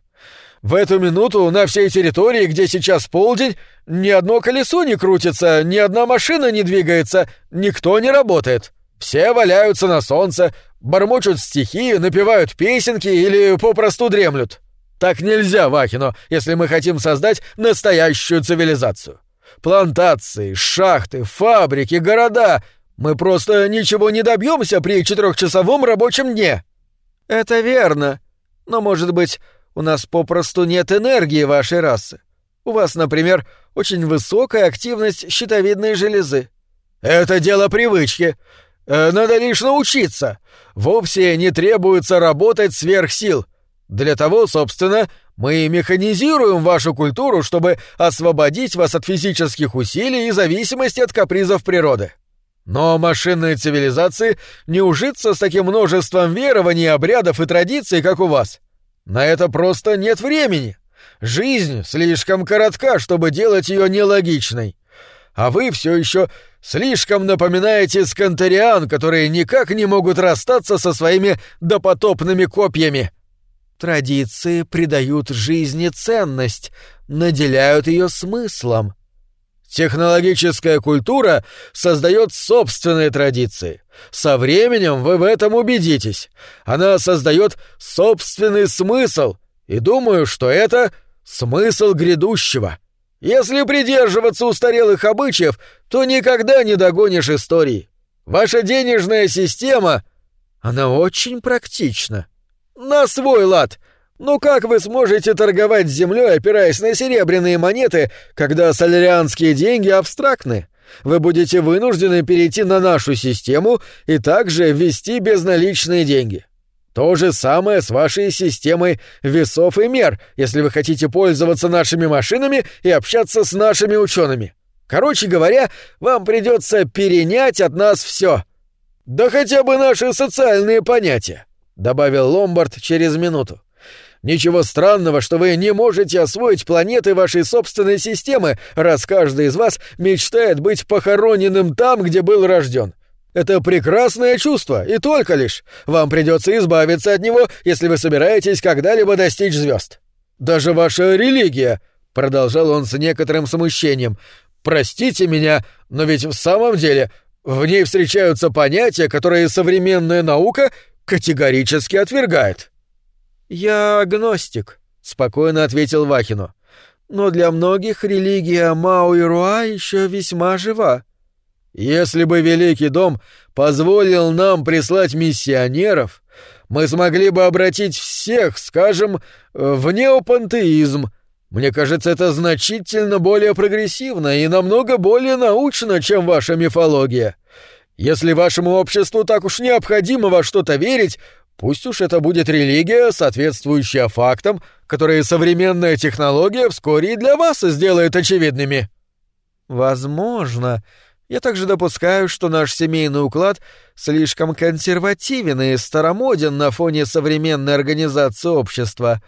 В эту минуту на всей территории, где сейчас полдень, ни одно колесо не крутится, ни одна машина не двигается, никто не работает. Все валяются на солнце, бормочут стихи, напевают песенки или попросту дремлют. Так нельзя, Вахино, если мы хотим создать настоящую цивилизацию. Плантации, шахты, фабрики, города. Мы просто ничего не добьемся при четырехчасовом рабочем дне. Это верно. Но, может быть, у нас попросту нет энергии вашей расы. У вас, например, очень высокая активность щитовидной железы. Это дело привычки. Э, надо лишь научиться. Вовсе не требуется работать сверх сил. Для того, собственно, мы механизируем вашу культуру, чтобы освободить вас от физических усилий и зависимости от капризов природы. Но машинной цивилизации не ужиться с таким множеством верований, обрядов и традиций, как у вас. На это просто нет времени. Жизнь слишком коротка, чтобы делать ее нелогичной. А вы все еще слишком напоминаете скантериан, которые никак не могут расстаться со своими допотопными копьями. Традиции придают жизни ценность, наделяют ее смыслом. Технологическая культура создает собственные традиции. Со временем вы в этом убедитесь. Она создает собственный смысл, и думаю, что это смысл грядущего. Если придерживаться устарелых обычаев, то никогда не догонишь истории. Ваша денежная система, она очень практична. На свой лад — ну как вы сможете торговать землей, опираясь на серебряные монеты, когда солярианские деньги абстрактны? Вы будете вынуждены перейти на нашу систему и также ввести безналичные деньги. То же самое с вашей системой весов и мер, если вы хотите пользоваться нашими машинами и общаться с нашими учеными. Короче говоря, вам придется перенять от нас все. Да хотя бы наши социальные понятия, добавил Ломбард через минуту. Ничего странного, что вы не можете освоить планеты вашей собственной системы, раз каждый из вас мечтает быть похороненным там, где был рожден. Это прекрасное чувство, и только лишь. Вам придется избавиться от него, если вы собираетесь когда-либо достичь звезд. Даже ваша религия, продолжал он с некоторым смущением, простите меня, но ведь в самом деле в ней встречаются понятия, которые современная наука категорически отвергает. «Я агностик», — спокойно ответил Вахину. «Но для многих религия Мао и Руа еще весьма жива». «Если бы Великий Дом позволил нам прислать миссионеров, мы смогли бы обратить всех, скажем, в неопантеизм. Мне кажется, это значительно более прогрессивно и намного более научно, чем ваша мифология. Если вашему обществу так уж необходимо во что-то верить, Пусть уж это будет религия, соответствующая фактам, которые современная технология вскоре и для вас сделает очевидными. Возможно. Я также допускаю, что наш семейный уклад слишком консервативен и старомоден на фоне современной организации общества.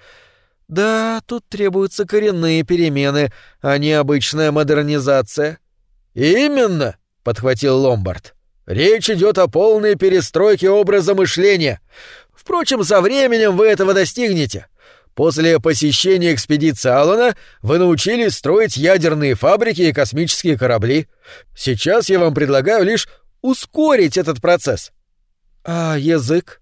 Да, тут требуются коренные перемены, а не обычная модернизация. Именно, подхватил Ломбард. Речь идет о полной перестройке образа мышления. Впрочем, со временем вы этого достигнете. После посещения экспедиции Алана вы научились строить ядерные фабрики и космические корабли. Сейчас я вам предлагаю лишь ускорить этот процесс. А язык?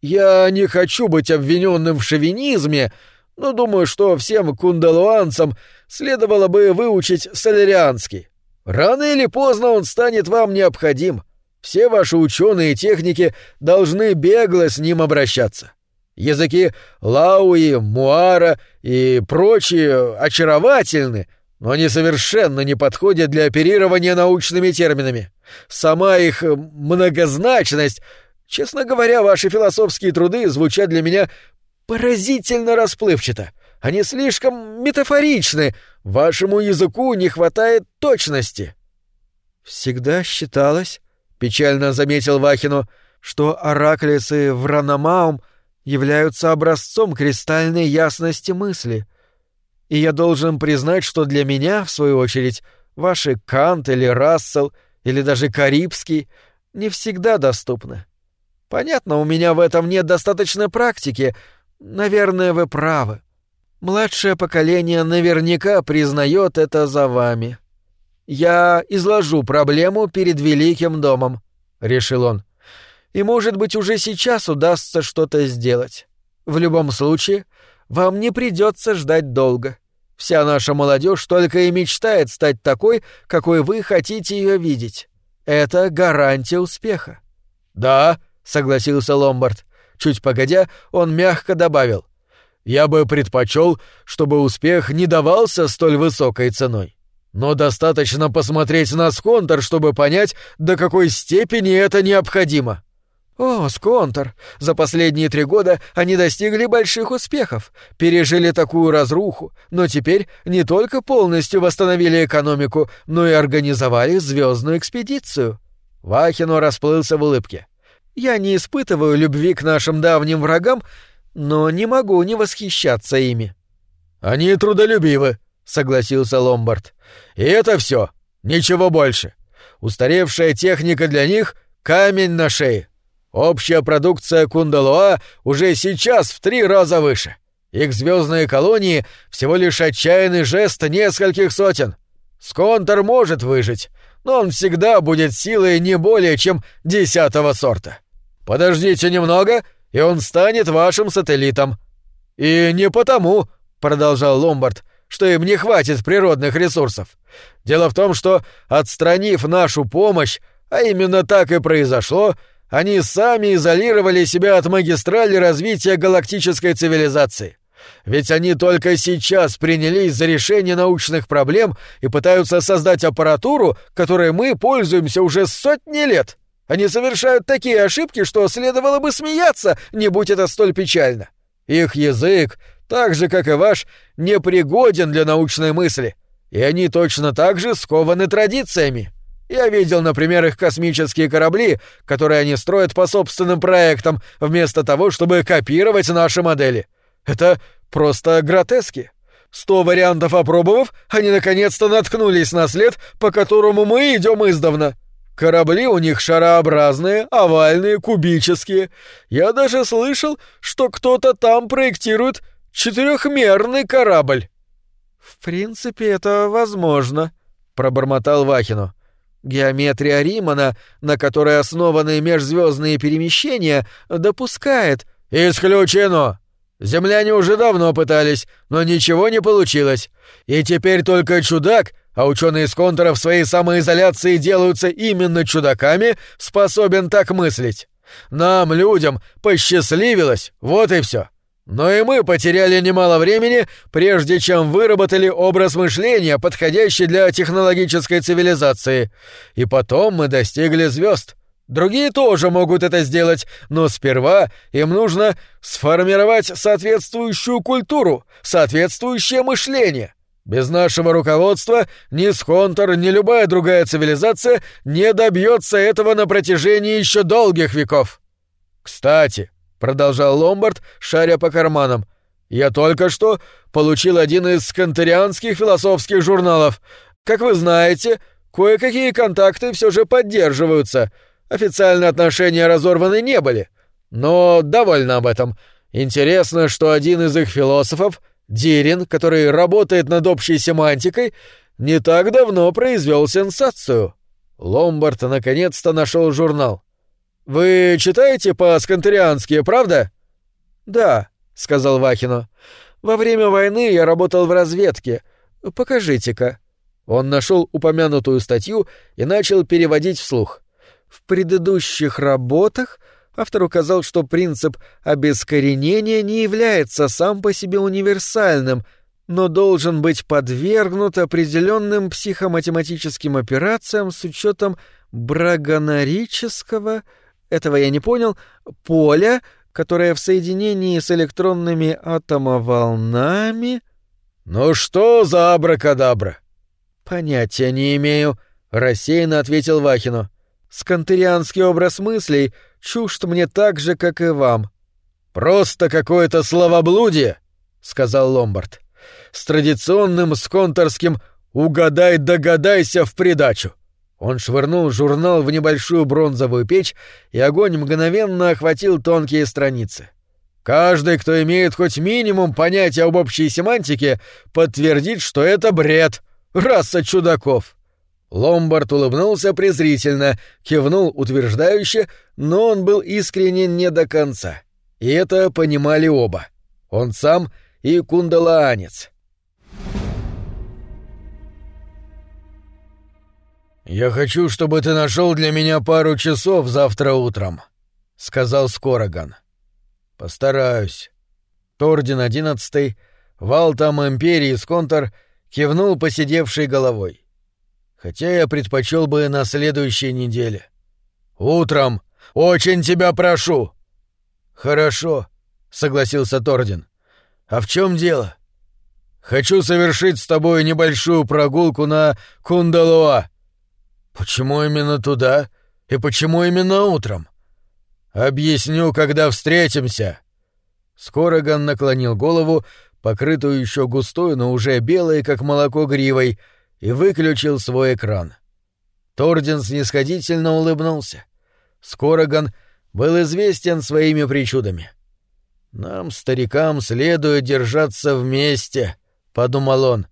Я не хочу быть обвиненным в шовинизме, но думаю, что всем кундалуанцам следовало бы выучить солярианский. Рано или поздно он станет вам необходим. Все ваши ученые и техники должны бегло с ним обращаться. Языки Лауи, Муара и прочие очаровательны, но они совершенно не подходят для оперирования научными терминами. Сама их многозначность... Честно говоря, ваши философские труды звучат для меня поразительно расплывчато. Они слишком метафоричны, Вашему языку не хватает точности. Всегда считалось, печально заметил Вахину, что Араклис и Враномаум являются образцом кристальной ясности мысли. И я должен признать, что для меня, в свою очередь, ваши Кант или Рассел или даже Карибский не всегда доступны. Понятно, у меня в этом нет достаточно практики. Наверное, вы правы. Младшее поколение наверняка признает это за вами. Я изложу проблему перед Великим домом, решил он. И, может быть, уже сейчас удастся что-то сделать. В любом случае, вам не придется ждать долго. Вся наша молодежь только и мечтает стать такой, какой вы хотите ее видеть. Это гарантия успеха. Да, согласился Ломбард. Чуть погодя, он мягко добавил: я бы предпочел, чтобы успех не давался столь высокой ценой. Но достаточно посмотреть на Сконтер, чтобы понять, до какой степени это необходимо. О, Сконтер! За последние три года они достигли больших успехов, пережили такую разруху, но теперь не только полностью восстановили экономику, но и организовали звездную экспедицию. Вахино расплылся в улыбке. Я не испытываю любви к нашим давним врагам, но не могу не восхищаться ими. Они трудолюбивы, согласился Ломбард. И это все, ничего больше. Устаревшая техника для них камень на шее. Общая продукция Кундалуа уже сейчас в три раза выше. Их звездные колонии всего лишь отчаянный жест нескольких сотен. Сконтер может выжить, но он всегда будет силой не более чем десятого сорта. Подождите немного, и он станет вашим сателлитом. И не потому, продолжал Ломбард, что им не хватит природных ресурсов. Дело в том, что отстранив нашу помощь, а именно так и произошло, они сами изолировали себя от магистрали развития галактической цивилизации. Ведь они только сейчас принялись за решение научных проблем и пытаются создать аппаратуру, которой мы пользуемся уже сотни лет. Они совершают такие ошибки, что следовало бы смеяться, не будь это столь печально. Их язык, так же, как и ваш, непригоден для научной мысли, и они точно так же скованы традициями. Я видел, например, их космические корабли, которые они строят по собственным проектам, вместо того, чтобы копировать наши модели. Это просто гротески. Сто вариантов опробовав, они наконец-то наткнулись на след, по которому мы идем издавна. Корабли у них шарообразные, овальные, кубические. Я даже слышал, что кто-то там проектирует четырехмерный корабль. В принципе, это возможно, пробормотал Вахину. Геометрия Римана, на которой основаны межзвездные перемещения, допускает. Исключено. Земляне уже давно пытались, но ничего не получилось. И теперь только чудак а ученые из контура в своей самоизоляции делаются именно чудаками, способен так мыслить. Нам, людям, посчастливилось, вот и все. Но и мы потеряли немало времени, прежде чем выработали образ мышления, подходящий для технологической цивилизации. И потом мы достигли звезд. Другие тоже могут это сделать, но сперва им нужно сформировать соответствующую культуру, соответствующее мышление. Без нашего руководства ни Сконтор, ни любая другая цивилизация не добьется этого на протяжении еще долгих веков. Кстати, продолжал Ломбард, шаря по карманам, я только что получил один из сконтерианских философских журналов. Как вы знаете, кое-какие контакты все же поддерживаются. Официальные отношения разорваны не были. Но довольно об этом. Интересно, что один из их философов — Дирин, который работает над общей семантикой, не так давно произвел сенсацию. Ломбард наконец-то нашел журнал. «Вы читаете по-скантериански, правда?» «Да», — сказал Вахино. «Во время войны я работал в разведке. Покажите-ка». Он нашел упомянутую статью и начал переводить вслух. «В предыдущих работах Автор указал, что принцип обескоренения не является сам по себе универсальным, но должен быть подвергнут определенным психоматематическим операциям с учетом брагонорического, этого я не понял, поля, которое в соединении с электронными атомоволнами... «Ну что за абракадабра?» «Понятия не имею», — рассеянно ответил Вахину. «Скантерианский образ мыслей — чужд мне так же, как и вам». «Просто какое-то словоблудие», — сказал Ломбард. «С традиционным сконторским «угадай, догадайся» в придачу». Он швырнул журнал в небольшую бронзовую печь, и огонь мгновенно охватил тонкие страницы. Каждый, кто имеет хоть минимум понятия об общей семантике, подтвердит, что это бред. Раса чудаков. Ломбард улыбнулся презрительно, кивнул утверждающе, но он был искренен не до конца. И это понимали оба. Он сам и кундалаанец. «Я хочу, чтобы ты нашел для меня пару часов завтра утром», — сказал Скороган. «Постараюсь». Тордин одиннадцатый, Валтам Империи Сконтор, кивнул посидевшей головой. «Хотя я предпочел бы на следующей неделе». «Утром! Очень тебя прошу!» «Хорошо», — согласился Тордин. «А в чем дело?» «Хочу совершить с тобой небольшую прогулку на Кундалуа». «Почему именно туда? И почему именно утром?» «Объясню, когда встретимся». Скороган наклонил голову, покрытую еще густой, но уже белой, как молоко гривой, и выключил свой экран. Тордин снисходительно улыбнулся. Скороган был известен своими причудами. «Нам, старикам, следует держаться вместе», — подумал он.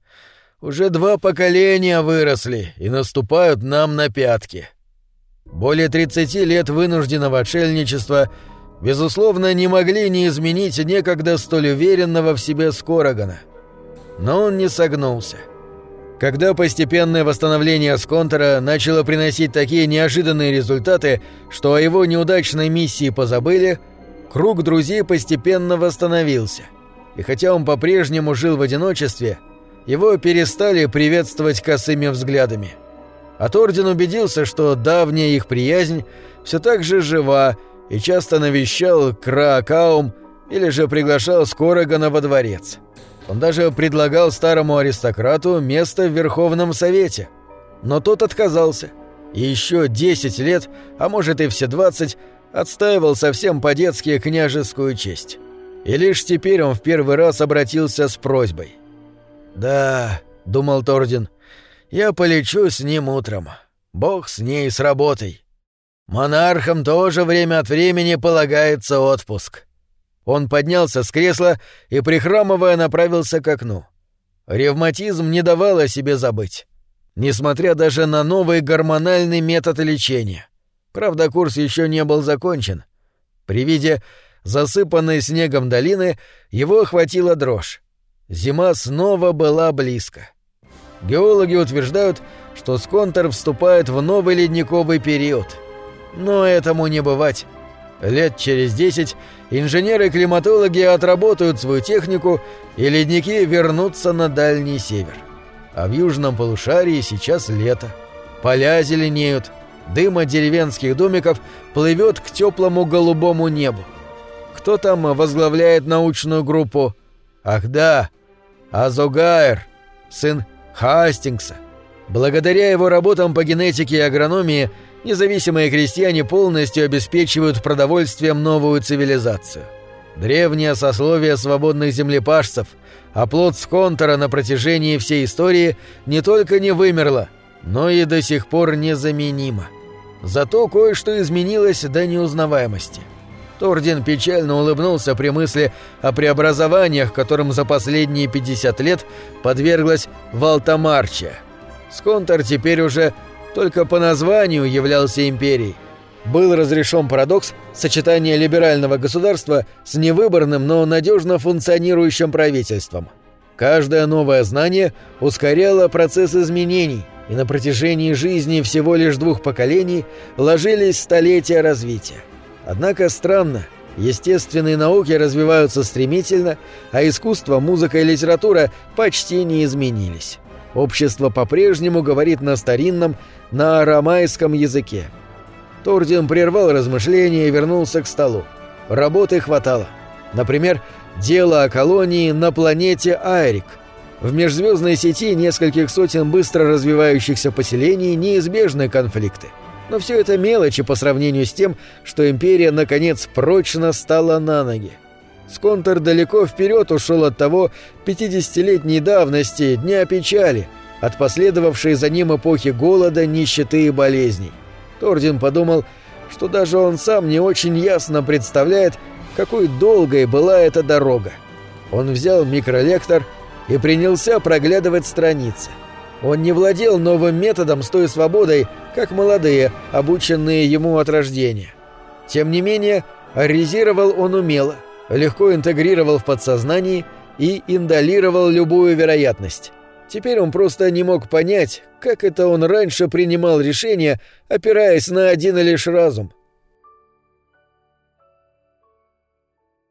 «Уже два поколения выросли и наступают нам на пятки». Более 30 лет вынужденного отшельничества, безусловно, не могли не изменить некогда столь уверенного в себе Скорогана. Но он не согнулся. Когда постепенное восстановление Сконтера начало приносить такие неожиданные результаты, что о его неудачной миссии позабыли, круг друзей постепенно восстановился. И хотя он по-прежнему жил в одиночестве, его перестали приветствовать косыми взглядами – от Орден убедился, что давняя их приязнь все так же жива и часто навещал Краакаум или же приглашал Скорогана во дворец. Он даже предлагал старому аристократу место в Верховном Совете. Но тот отказался. И еще 10 лет, а может и все 20, отстаивал совсем по-детски княжескую честь. И лишь теперь он в первый раз обратился с просьбой. «Да», — думал Тордин, — я полечу с ним утром. Бог с ней с работой. Монархам тоже время от времени полагается отпуск. Он поднялся с кресла и, прихрамывая, направился к окну. Ревматизм не давал о себе забыть. Несмотря даже на новый гормональный метод лечения. Правда, курс еще не был закончен. При виде засыпанной снегом долины его охватила дрожь. Зима снова была близко. Геологи утверждают, что Сконтер вступает в новый ледниковый период. Но этому не бывать. Лет через десять инженеры-климатологи отработают свою технику, и ледники вернутся на Дальний Север. А в южном полушарии сейчас лето. Поля зеленеют, дым от деревенских домиков плывет к теплому голубому небу. Кто там возглавляет научную группу? Ах да, Азогайр, сын Хастингса. Благодаря его работам по генетике и агрономии независимые крестьяне полностью обеспечивают продовольствием новую цивилизацию. Древнее сословие свободных землепашцев, а плод Сконтера на протяжении всей истории не только не вымерло, но и до сих пор незаменимо. Зато кое-что изменилось до неузнаваемости. Тордин печально улыбнулся при мысли о преобразованиях, которым за последние 50 лет подверглась Валтамарча. Сконтор теперь уже только по названию являлся империей. Был разрешен парадокс сочетания либерального государства с невыборным, но надежно функционирующим правительством. Каждое новое знание ускоряло процесс изменений, и на протяжении жизни всего лишь двух поколений ложились столетия развития. Однако странно, естественные науки развиваются стремительно, а искусство, музыка и литература почти не изменились. Общество по-прежнему говорит на старинном, на арамайском языке. Тордин прервал размышления и вернулся к столу. Работы хватало. Например, дело о колонии на планете Айрик. В межзвездной сети нескольких сотен быстро развивающихся поселений неизбежны конфликты. Но все это мелочи по сравнению с тем, что империя наконец прочно стала на ноги. Сконтер далеко вперед ушел от того 50-летней давности Дня печали, от последовавшей за ним эпохи голода, нищеты и болезней. Тордин подумал, что даже он сам не очень ясно представляет, какой долгой была эта дорога. Он взял микролектор и принялся проглядывать страницы. Он не владел новым методом с той свободой, как молодые, обученные ему от рождения. Тем не менее, аризировал он умело, легко интегрировал в подсознании и индолировал любую вероятность. Теперь он просто не мог понять, как это он раньше принимал решения, опираясь на один лишь разум.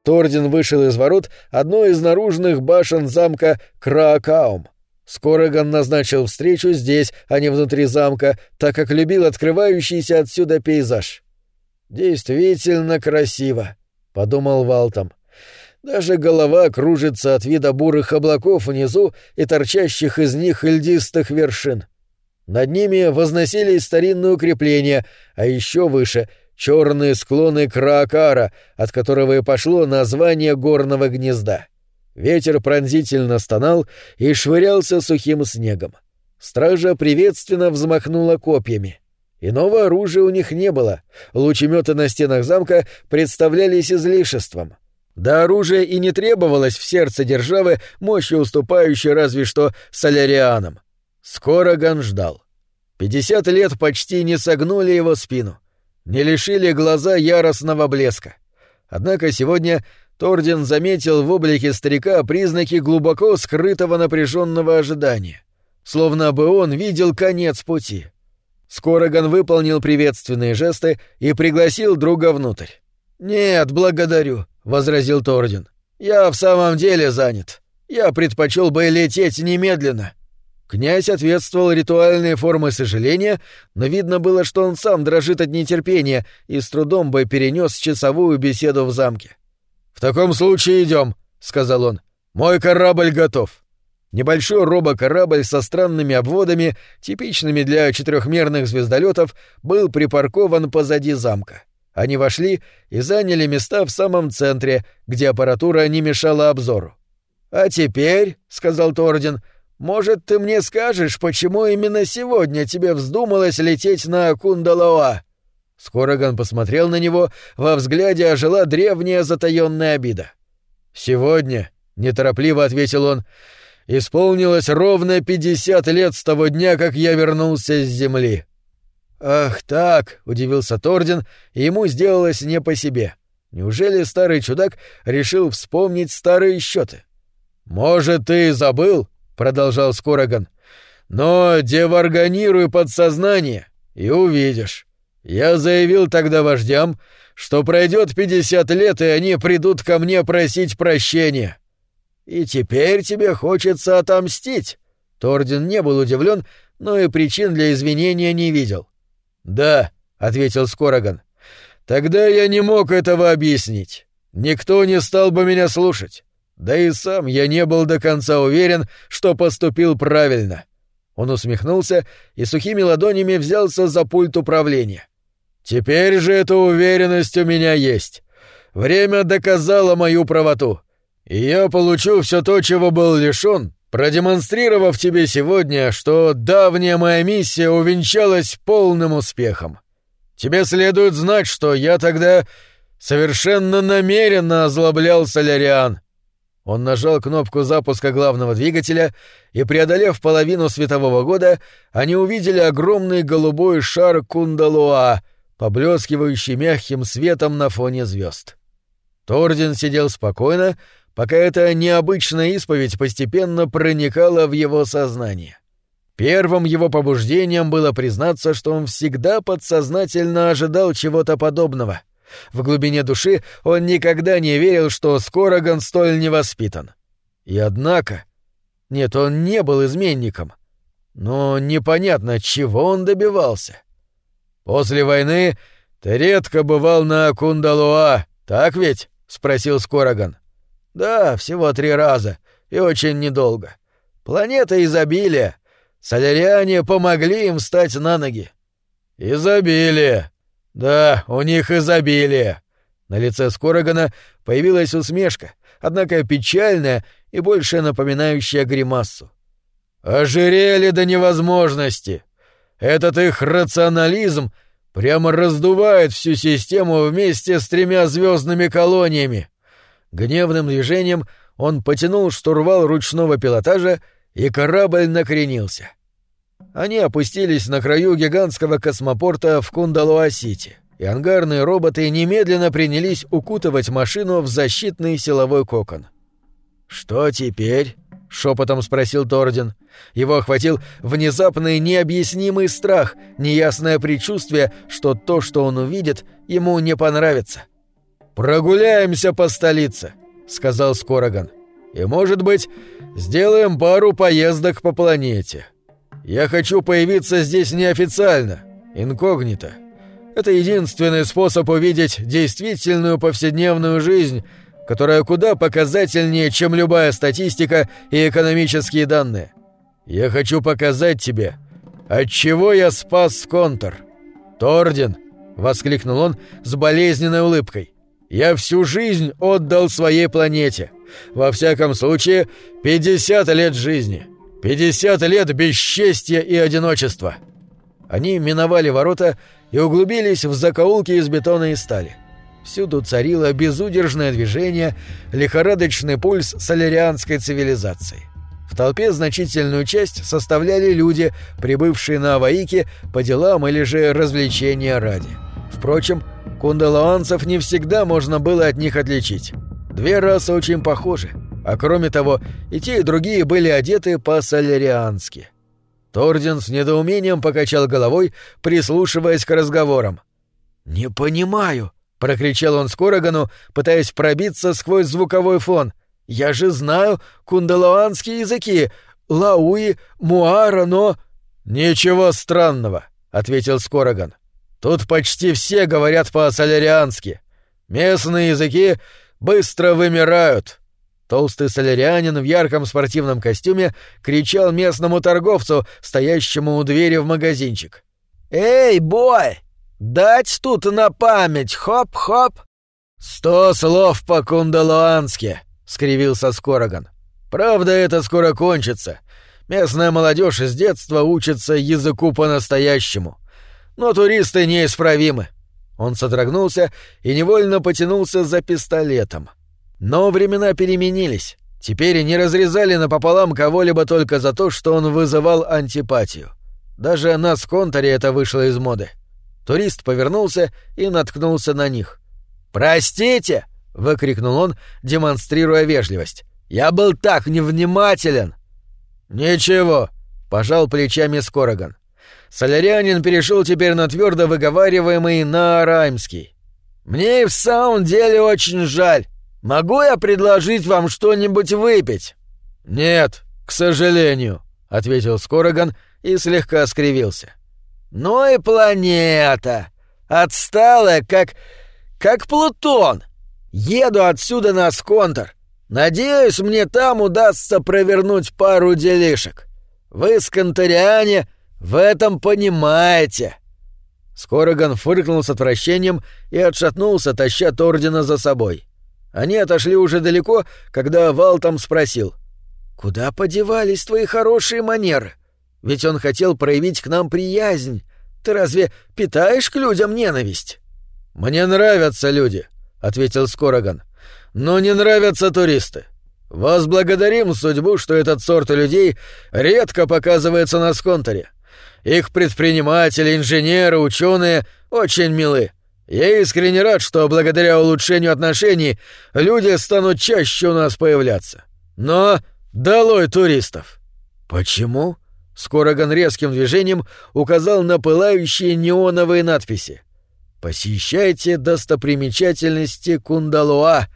Тордин вышел из ворот одной из наружных башен замка Краакаум. Скороган назначил встречу здесь, а не внутри замка, так как любил открывающийся отсюда пейзаж. «Действительно красиво», — подумал Валтом. Даже голова кружится от вида бурых облаков внизу и торчащих из них льдистых вершин. Над ними возносились старинные укрепления, а еще выше — черные склоны Краакара, от которого и пошло название горного гнезда. Ветер пронзительно стонал и швырялся сухим снегом. Стража приветственно взмахнула копьями. Иного оружия у них не было. Лучеметы на стенах замка представлялись излишеством. Да оружие и не требовалось в сердце державы, мощью уступающей разве что солярианам. Скоро Ган ждал. Пятьдесят лет почти не согнули его спину не лишили глаза яростного блеска. Однако сегодня Тордин заметил в облике старика признаки глубоко скрытого напряженного ожидания. Словно бы он видел конец пути. Скороган выполнил приветственные жесты и пригласил друга внутрь. «Нет, благодарю», — возразил Тордин. «Я в самом деле занят. Я предпочел бы лететь немедленно». Князь ответствовал ритуальной формой сожаления, но видно было, что он сам дрожит от нетерпения и с трудом бы перенес часовую беседу в замке. «В таком случае идем», — сказал он. «Мой корабль готов». Небольшой робокорабль со странными обводами, типичными для четырехмерных звездолетов, был припаркован позади замка. Они вошли и заняли места в самом центре, где аппаратура не мешала обзору. «А теперь», — сказал Тордин, — может, ты мне скажешь, почему именно сегодня тебе вздумалось лететь на Кундалоа?» Скороган посмотрел на него, во взгляде ожила древняя затаённая обида. «Сегодня», — неторопливо ответил он, — «исполнилось ровно пятьдесят лет с того дня, как я вернулся с земли». «Ах так», — удивился Тордин, и ему сделалось не по себе. Неужели старый чудак решил вспомнить старые счеты? «Может, ты забыл?» продолжал Скороган. Но деварганируй подсознание и увидишь. Я заявил тогда вождям, что пройдет пятьдесят лет, и они придут ко мне просить прощения. И теперь тебе хочется отомстить. Тордин не был удивлен, но и причин для извинения не видел. Да, ответил Скороган. Тогда я не мог этого объяснить. Никто не стал бы меня слушать. Да и сам я не был до конца уверен, что поступил правильно. Он усмехнулся и сухими ладонями взялся за пульт управления. Теперь же эта уверенность у меня есть. Время доказало мою правоту. И я получу все то, чего был лишён, продемонстрировав тебе сегодня, что давняя моя миссия увенчалась полным успехом. Тебе следует знать, что я тогда совершенно намеренно озлоблял Соляриан. Он нажал кнопку запуска главного двигателя, и, преодолев половину светового года, они увидели огромный голубой шар Кундалуа, поблескивающий мягким светом на фоне звезд. Тордин сидел спокойно, пока эта необычная исповедь постепенно проникала в его сознание. Первым его побуждением было признаться, что он всегда подсознательно ожидал чего-то подобного — в глубине души он никогда не верил, что Скороган столь невоспитан. И однако... Нет, он не был изменником. Но непонятно, чего он добивался. «После войны ты редко бывал на Кундалуа, так ведь?» — спросил Скороган. «Да, всего три раза, и очень недолго. Планета изобилия. Соляриане помогли им встать на ноги». «Изобилие», «Да, у них изобилие». На лице Скорогана появилась усмешка, однако печальная и больше напоминающая гримассу. «Ожирели до невозможности. Этот их рационализм Прямо раздувает всю систему вместе с тремя звездными колониями. Гневным движением он потянул штурвал ручного пилотажа, и корабль накренился. Они опустились на краю гигантского космопорта в Кундалуа-Сити, и ангарные роботы немедленно принялись укутывать машину в защитный силовой кокон. «Что теперь?» — шепотом спросил Тордин. Его охватил внезапный необъяснимый страх, неясное предчувствие, что то, что он увидит, ему не понравится. «Прогуляемся по столице», — сказал Скороган. «И, может быть, сделаем пару поездок по планете. Я хочу появиться здесь неофициально, инкогнито. Это единственный способ увидеть действительную повседневную жизнь, которая куда показательнее, чем любая статистика и экономические данные. Я хочу показать тебе, от чего я спас Контор. Торден, воскликнул он с болезненной улыбкой. Я всю жизнь отдал своей планете. Во всяком случае, 50 лет жизни. 50 лет бесчестья и одиночества. Они миновали ворота и углубились в закоулки из бетона и стали. Всюду царило безудержное движение, лихорадочный пульс солярианской цивилизации. В толпе значительную часть составляли люди, прибывшие на Аваике по делам или же развлечения ради. Впрочем, кундалуанцев не всегда можно было от них отличить. Две расы очень похожи, а кроме того, и те, и другие были одеты по-соляриански. Торден с недоумением покачал головой, прислушиваясь к разговорам. «Не понимаю», — прокричал он Скорогану, пытаясь пробиться сквозь звуковой фон. Я же знаю кундалуанские языки, лауи, муара, но...» «Ничего странного», — ответил Скороган. «Тут почти все говорят по-соляриански. Местные языки быстро вымирают». Толстый солярианин в ярком спортивном костюме кричал местному торговцу, стоящему у двери в магазинчик. «Эй, бой! Дать тут на память, хоп-хоп!» «Сто слов по-кундалуански!» скривился Скороган. Правда, это скоро кончится. Местная молодежь с детства учится языку по-настоящему. Но туристы неисправимы. Он содрогнулся и невольно потянулся за пистолетом. Но времена переменились. Теперь не разрезали напополам кого-либо только за то, что он вызывал антипатию. Даже на сконторе это вышло из моды. Турист повернулся и наткнулся на них. «Простите!» — выкрикнул он, демонстрируя вежливость. «Я был так невнимателен!» «Ничего», — пожал плечами Скороган. Солярянин перешел теперь на твердо выговариваемый наараймский. «Мне и в самом деле очень жаль. Могу я предложить вам что-нибудь выпить?» «Нет, к сожалению», — ответил Скороган и слегка скривился. «Ну и планета! Отсталая, как... как Плутон! Еду отсюда на Сконтор. Надеюсь, мне там удастся провернуть пару делишек. Вы, сконториане, в этом понимаете». Скороган фыркнул с отвращением и отшатнулся, таща Тордина за собой. Они отошли уже далеко, когда Вал там спросил. «Куда подевались твои хорошие манеры? Ведь он хотел проявить к нам приязнь. Ты разве питаешь к людям ненависть?» «Мне нравятся люди», ответил Скороган. Но не нравятся туристы. Вас благодарим судьбу, что этот сорт людей редко показывается на сконторе. Их предприниматели, инженеры, ученые очень милы. Я искренне рад, что благодаря улучшению отношений люди станут чаще у нас появляться. Но долой туристов. Почему? Скороган резким движением указал на пылающие неоновые надписи. Посещайте достопримечательности Кундалуа,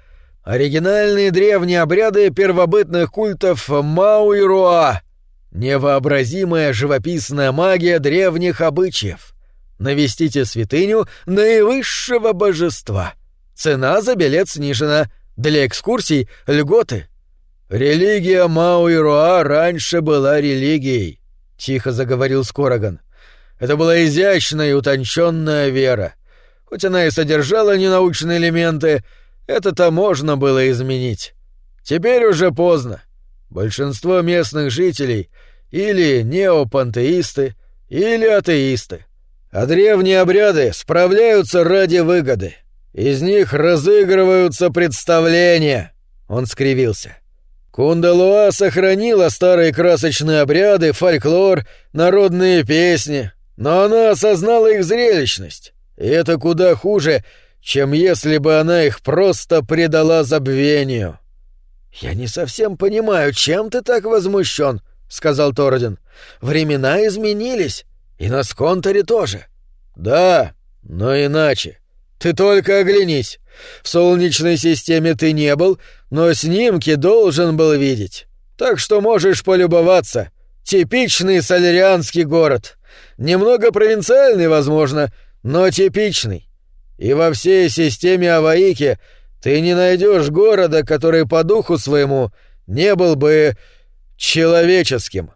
оригинальные древние обряды первобытных культов Мауируа, невообразимая живописная магия древних обычаев. Навестите святыню наивысшего божества. Цена за билет снижена. Для экскурсий — льготы. Религия Мауируа раньше была религией, — тихо заговорил Скороган. Это была изящная и утонченная вера — Хоть она и содержала ненаучные элементы, это-то можно было изменить. Теперь уже поздно. Большинство местных жителей или неопантеисты, или атеисты. А древние обряды справляются ради выгоды. Из них разыгрываются представления. Он скривился. Кундалуа сохранила старые красочные обряды, фольклор, народные песни, но она осознала их зрелищность. И это куда хуже, чем если бы она их просто предала забвению. «Я не совсем понимаю, чем ты так возмущен», — сказал Торден. «Времена изменились, и на Сконторе тоже». «Да, но иначе. Ты только оглянись. В Солнечной системе ты не был, но снимки должен был видеть. Так что можешь полюбоваться. Типичный солярианский город. Немного провинциальный, возможно, но типичный. И во всей системе Аваики ты не найдешь города, который по духу своему не был бы человеческим.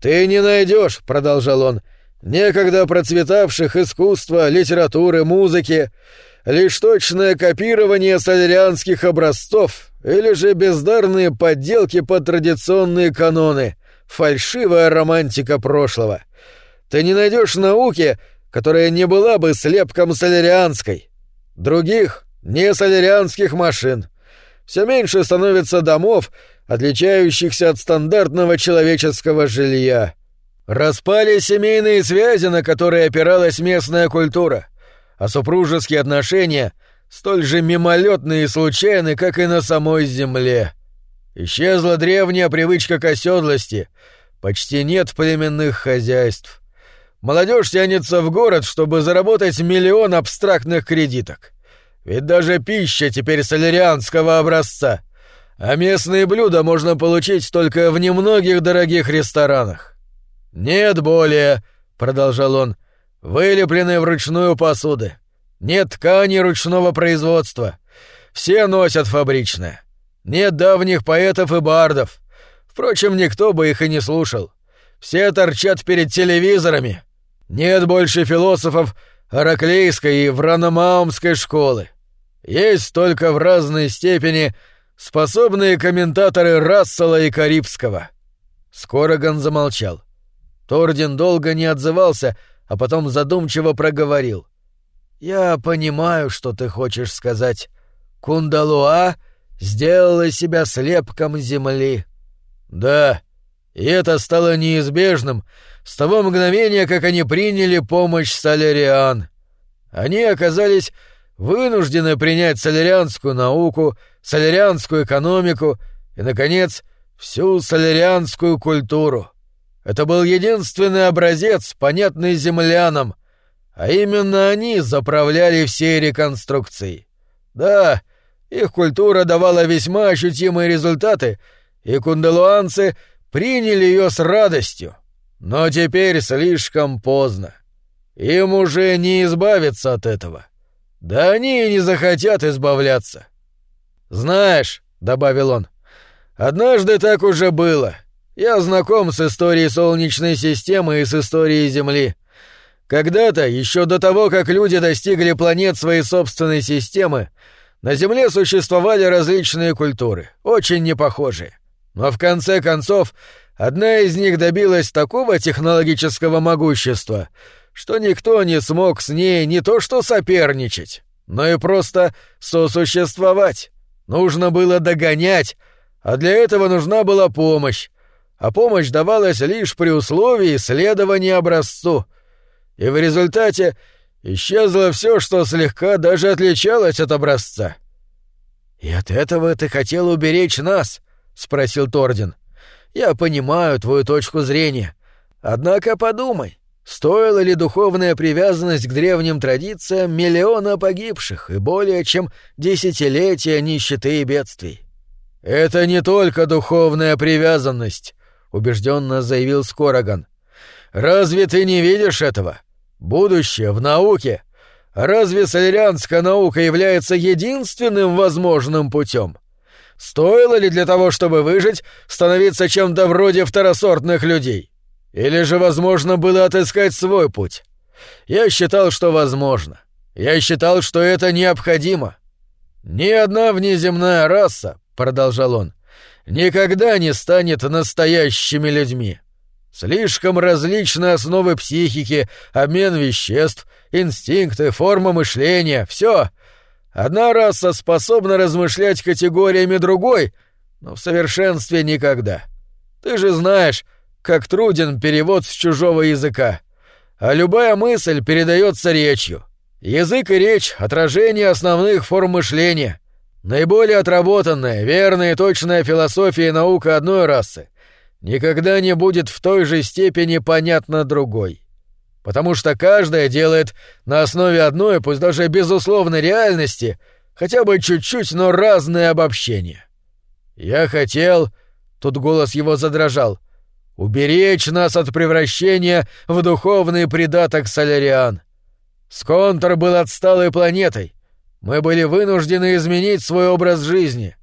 Ты не найдешь, продолжал он, некогда процветавших искусства, литературы, музыки, лишь точное копирование солярианских образцов или же бездарные подделки под традиционные каноны, фальшивая романтика прошлого. Ты не найдешь науки, которая не была бы слепком солярианской. Других, не солярианских машин. Все меньше становится домов, отличающихся от стандартного человеческого жилья. Распали семейные связи, на которые опиралась местная культура, а супружеские отношения столь же мимолетные и случайны, как и на самой земле. Исчезла древняя привычка к оседлости, почти нет племенных хозяйств. Молодежь тянется в город, чтобы заработать миллион абстрактных кредиток. Ведь даже пища теперь солярианского образца. А местные блюда можно получить только в немногих дорогих ресторанах. «Нет более», — продолжал он, — «вылепленной вручную посуды. Нет ткани ручного производства. Все носят фабричное. Нет давних поэтов и бардов. Впрочем, никто бы их и не слушал. Все торчат перед телевизорами, нет больше философов Араклейской и Враномаумской школы. Есть только в разной степени способные комментаторы Рассела и Карибского. Скороган замолчал. Тордин долго не отзывался, а потом задумчиво проговорил. «Я понимаю, что ты хочешь сказать. Кундалуа сделала себя слепком земли». «Да, и это стало неизбежным с того мгновения, как они приняли помощь Соляриан. Они оказались вынуждены принять солярианскую науку, солярианскую экономику и, наконец, всю солярианскую культуру. Это был единственный образец, понятный землянам, а именно они заправляли всей реконструкцией. Да, их культура давала весьма ощутимые результаты, и кундалуанцы — приняли ее с радостью. Но теперь слишком поздно. Им уже не избавиться от этого. Да они и не захотят избавляться. «Знаешь», — добавил он, — «однажды так уже было. Я знаком с историей Солнечной системы и с историей Земли. Когда-то, еще до того, как люди достигли планет своей собственной системы, на Земле существовали различные культуры, очень непохожие. Но в конце концов, одна из них добилась такого технологического могущества, что никто не смог с ней не то что соперничать, но и просто сосуществовать. Нужно было догонять, а для этого нужна была помощь, а помощь давалась лишь при условии следования образцу. И в результате исчезло все, что слегка даже отличалось от образца. «И от этого ты хотел уберечь нас?» спросил Тордин. Я понимаю твою точку зрения. Однако подумай, стоила ли духовная привязанность к древним традициям миллиона погибших и более чем десятилетия нищеты и бедствий? Это не только духовная привязанность, убежденно заявил Скороган. Разве ты не видишь этого? Будущее в науке. Разве солярианская наука является единственным возможным путем? Стоило ли для того, чтобы выжить, становиться чем-то вроде второсортных людей? Или же возможно было отыскать свой путь? Я считал, что возможно. Я считал, что это необходимо. Ни одна внеземная раса, продолжал он, никогда не станет настоящими людьми. Слишком различны основы психики, обмен веществ, инстинкты, форма мышления — все. Одна раса способна размышлять категориями другой, но в совершенстве никогда. Ты же знаешь, как труден перевод с чужого языка. А любая мысль передается речью. Язык и речь — отражение основных форм мышления. Наиболее отработанная, верная и точная философия и наука одной расы никогда не будет в той же степени понятна другой. Потому что каждая делает на основе одной, пусть даже безусловной реальности, хотя бы чуть-чуть, но разные обобщения. Я хотел... Тут голос его задрожал — уберечь нас от превращения в духовный придаток Соляриан. Сконтр был отсталой планетой. Мы были вынуждены изменить свой образ жизни.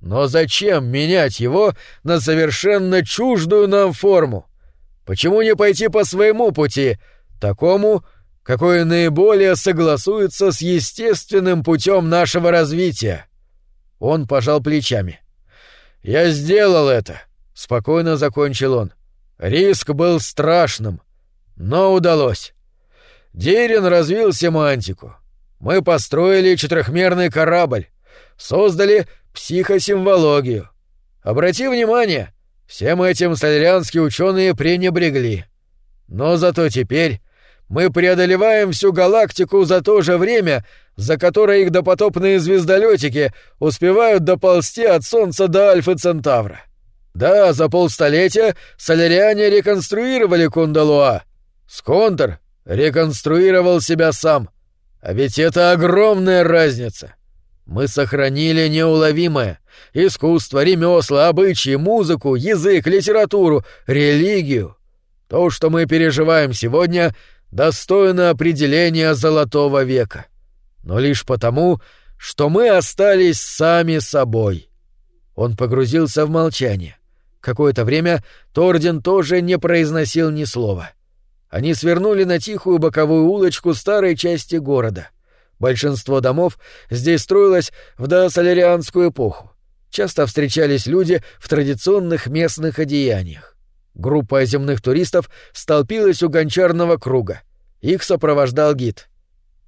Но зачем менять его на совершенно чуждую нам форму? Почему не пойти по своему пути, такому, какой наиболее согласуется с естественным путем нашего развития? Он пожал плечами. Я сделал это. —— спокойно закончил он. «Риск был страшным, но удалось. Дерин развил семантику. Мы построили четырехмерный корабль, создали психосимвологию. Обрати внимание, всем этим солярянские ученые пренебрегли. Но зато теперь мы преодолеваем всю галактику за то же время, за которое их допотопные звездолетики успевают доползти от Солнца до Альфы Центавра. Да, за полстолетия соляриане реконструировали Кундалуа. Сконтр реконструировал себя сам. А ведь это огромная разница. Мы сохранили неуловимое. Искусство, ремесла, обычаи, музыку, язык, литературу, религию. То, что мы переживаем сегодня, достойно определения Золотого века. Но лишь потому, что мы остались сами собой. Он погрузился в молчание. Какое-то время Торден тоже не произносил ни слова. Они свернули на тихую боковую улочку старой части города. Большинство домов здесь строилось в досолярианскую эпоху. Часто встречались люди в традиционных местных одеяниях. Группа земных туристов столпилась у гончарного круга. Их сопровождал гид.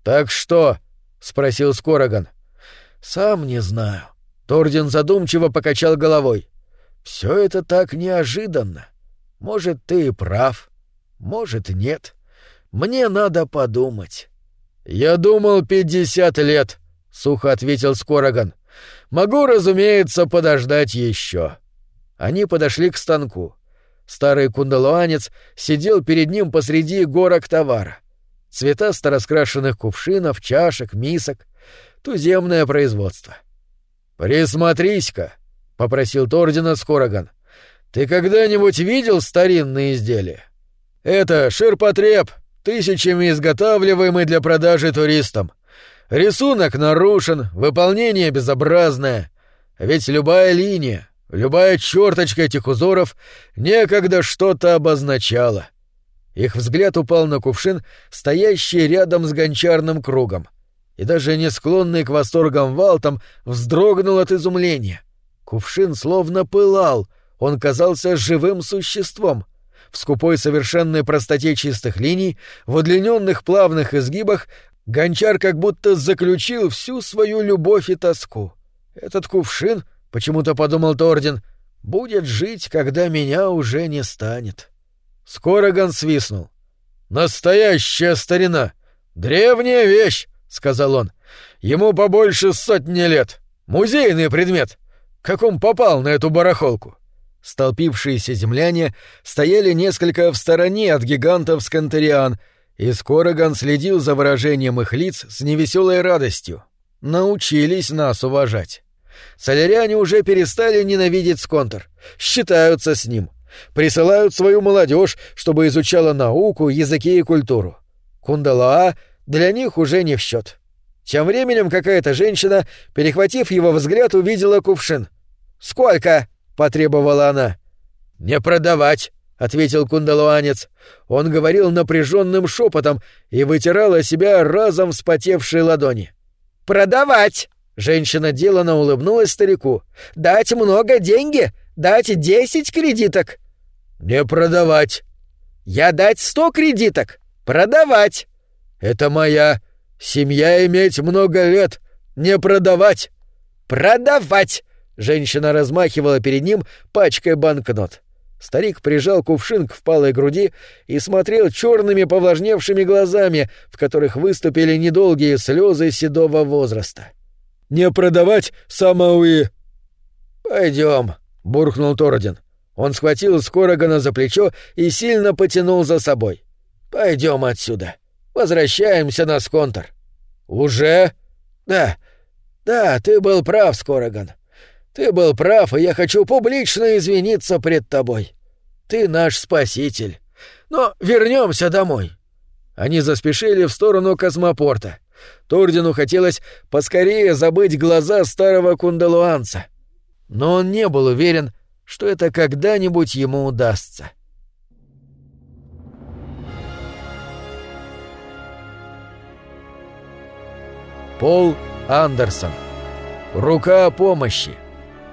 «Так что?» — спросил Скороган. «Сам не знаю». Торден задумчиво покачал головой. Все это так неожиданно. Может, ты и прав, может, нет. Мне надо подумать. Я думал, пятьдесят лет, сухо ответил Скороган. Могу, разумеется, подождать еще. Они подошли к станку. Старый кундалуанец сидел перед ним посреди горок товара. Цвета староскрашенных кувшинов, чашек, мисок. Туземное производство. «Присмотрись-ка», — попросил Тордина Скороган. «Ты когда-нибудь видел старинные изделия?» «Это ширпотреб, тысячами изготавливаемый для продажи туристам. Рисунок нарушен, выполнение безобразное. Ведь любая линия, любая черточка этих узоров некогда что-то обозначала». Их взгляд упал на кувшин, стоящий рядом с гончарным кругом. И даже не склонный к восторгам Валтом вздрогнул от изумления — Кувшин словно пылал, он казался живым существом. В скупой совершенной простоте чистых линий, в удлиненных плавных изгибах, гончар как будто заключил всю свою любовь и тоску. Этот кувшин, почему-то подумал Тордин, будет жить, когда меня уже не станет. Скоро Гон свистнул. «Настоящая старина! Древняя вещь!» — сказал он. «Ему побольше сотни лет. Музейный предмет. Как он попал на эту барахолку? Столпившиеся земляне стояли несколько в стороне от гигантов Скантериан, и Скороган следил за выражением их лиц с невеселой радостью. Научились нас уважать. Соляриане уже перестали ненавидеть Сконтер, считаются с ним, присылают свою молодежь, чтобы изучала науку, языки и культуру. Кундалаа для них уже не в счет. Тем временем какая-то женщина, перехватив его взгляд, увидела кувшин. «Сколько?» — потребовала она. «Не продавать», — ответил кундалуанец. Он говорил напряженным шепотом и вытирал о себя разом вспотевшие ладони. «Продавать!» — женщина делано улыбнулась старику. «Дать много деньги? Дать десять кредиток?» «Не продавать». «Я дать сто кредиток. Продавать». «Это моя. Семья иметь много лет. Не продавать». «Продавать!» — женщина размахивала перед ним пачкой банкнот. Старик прижал кувшин к впалой груди и смотрел черными повлажневшими глазами, в которых выступили недолгие слезы седого возраста. «Не продавать Самауи!» «Пойдем», — буркнул Тородин. Он схватил Скорогана за плечо и сильно потянул за собой. «Пойдем отсюда. Возвращаемся на Сконтор». «Уже?» «Да. Да, ты был прав, Скороган. Ты был прав, и я хочу публично извиниться пред тобой. Ты наш спаситель. Но вернемся домой». Они заспешили в сторону космопорта. Тордину хотелось поскорее забыть глаза старого кундалуанца. Но он не был уверен, что это когда-нибудь ему удастся. Пол Андерсон. Рука помощи.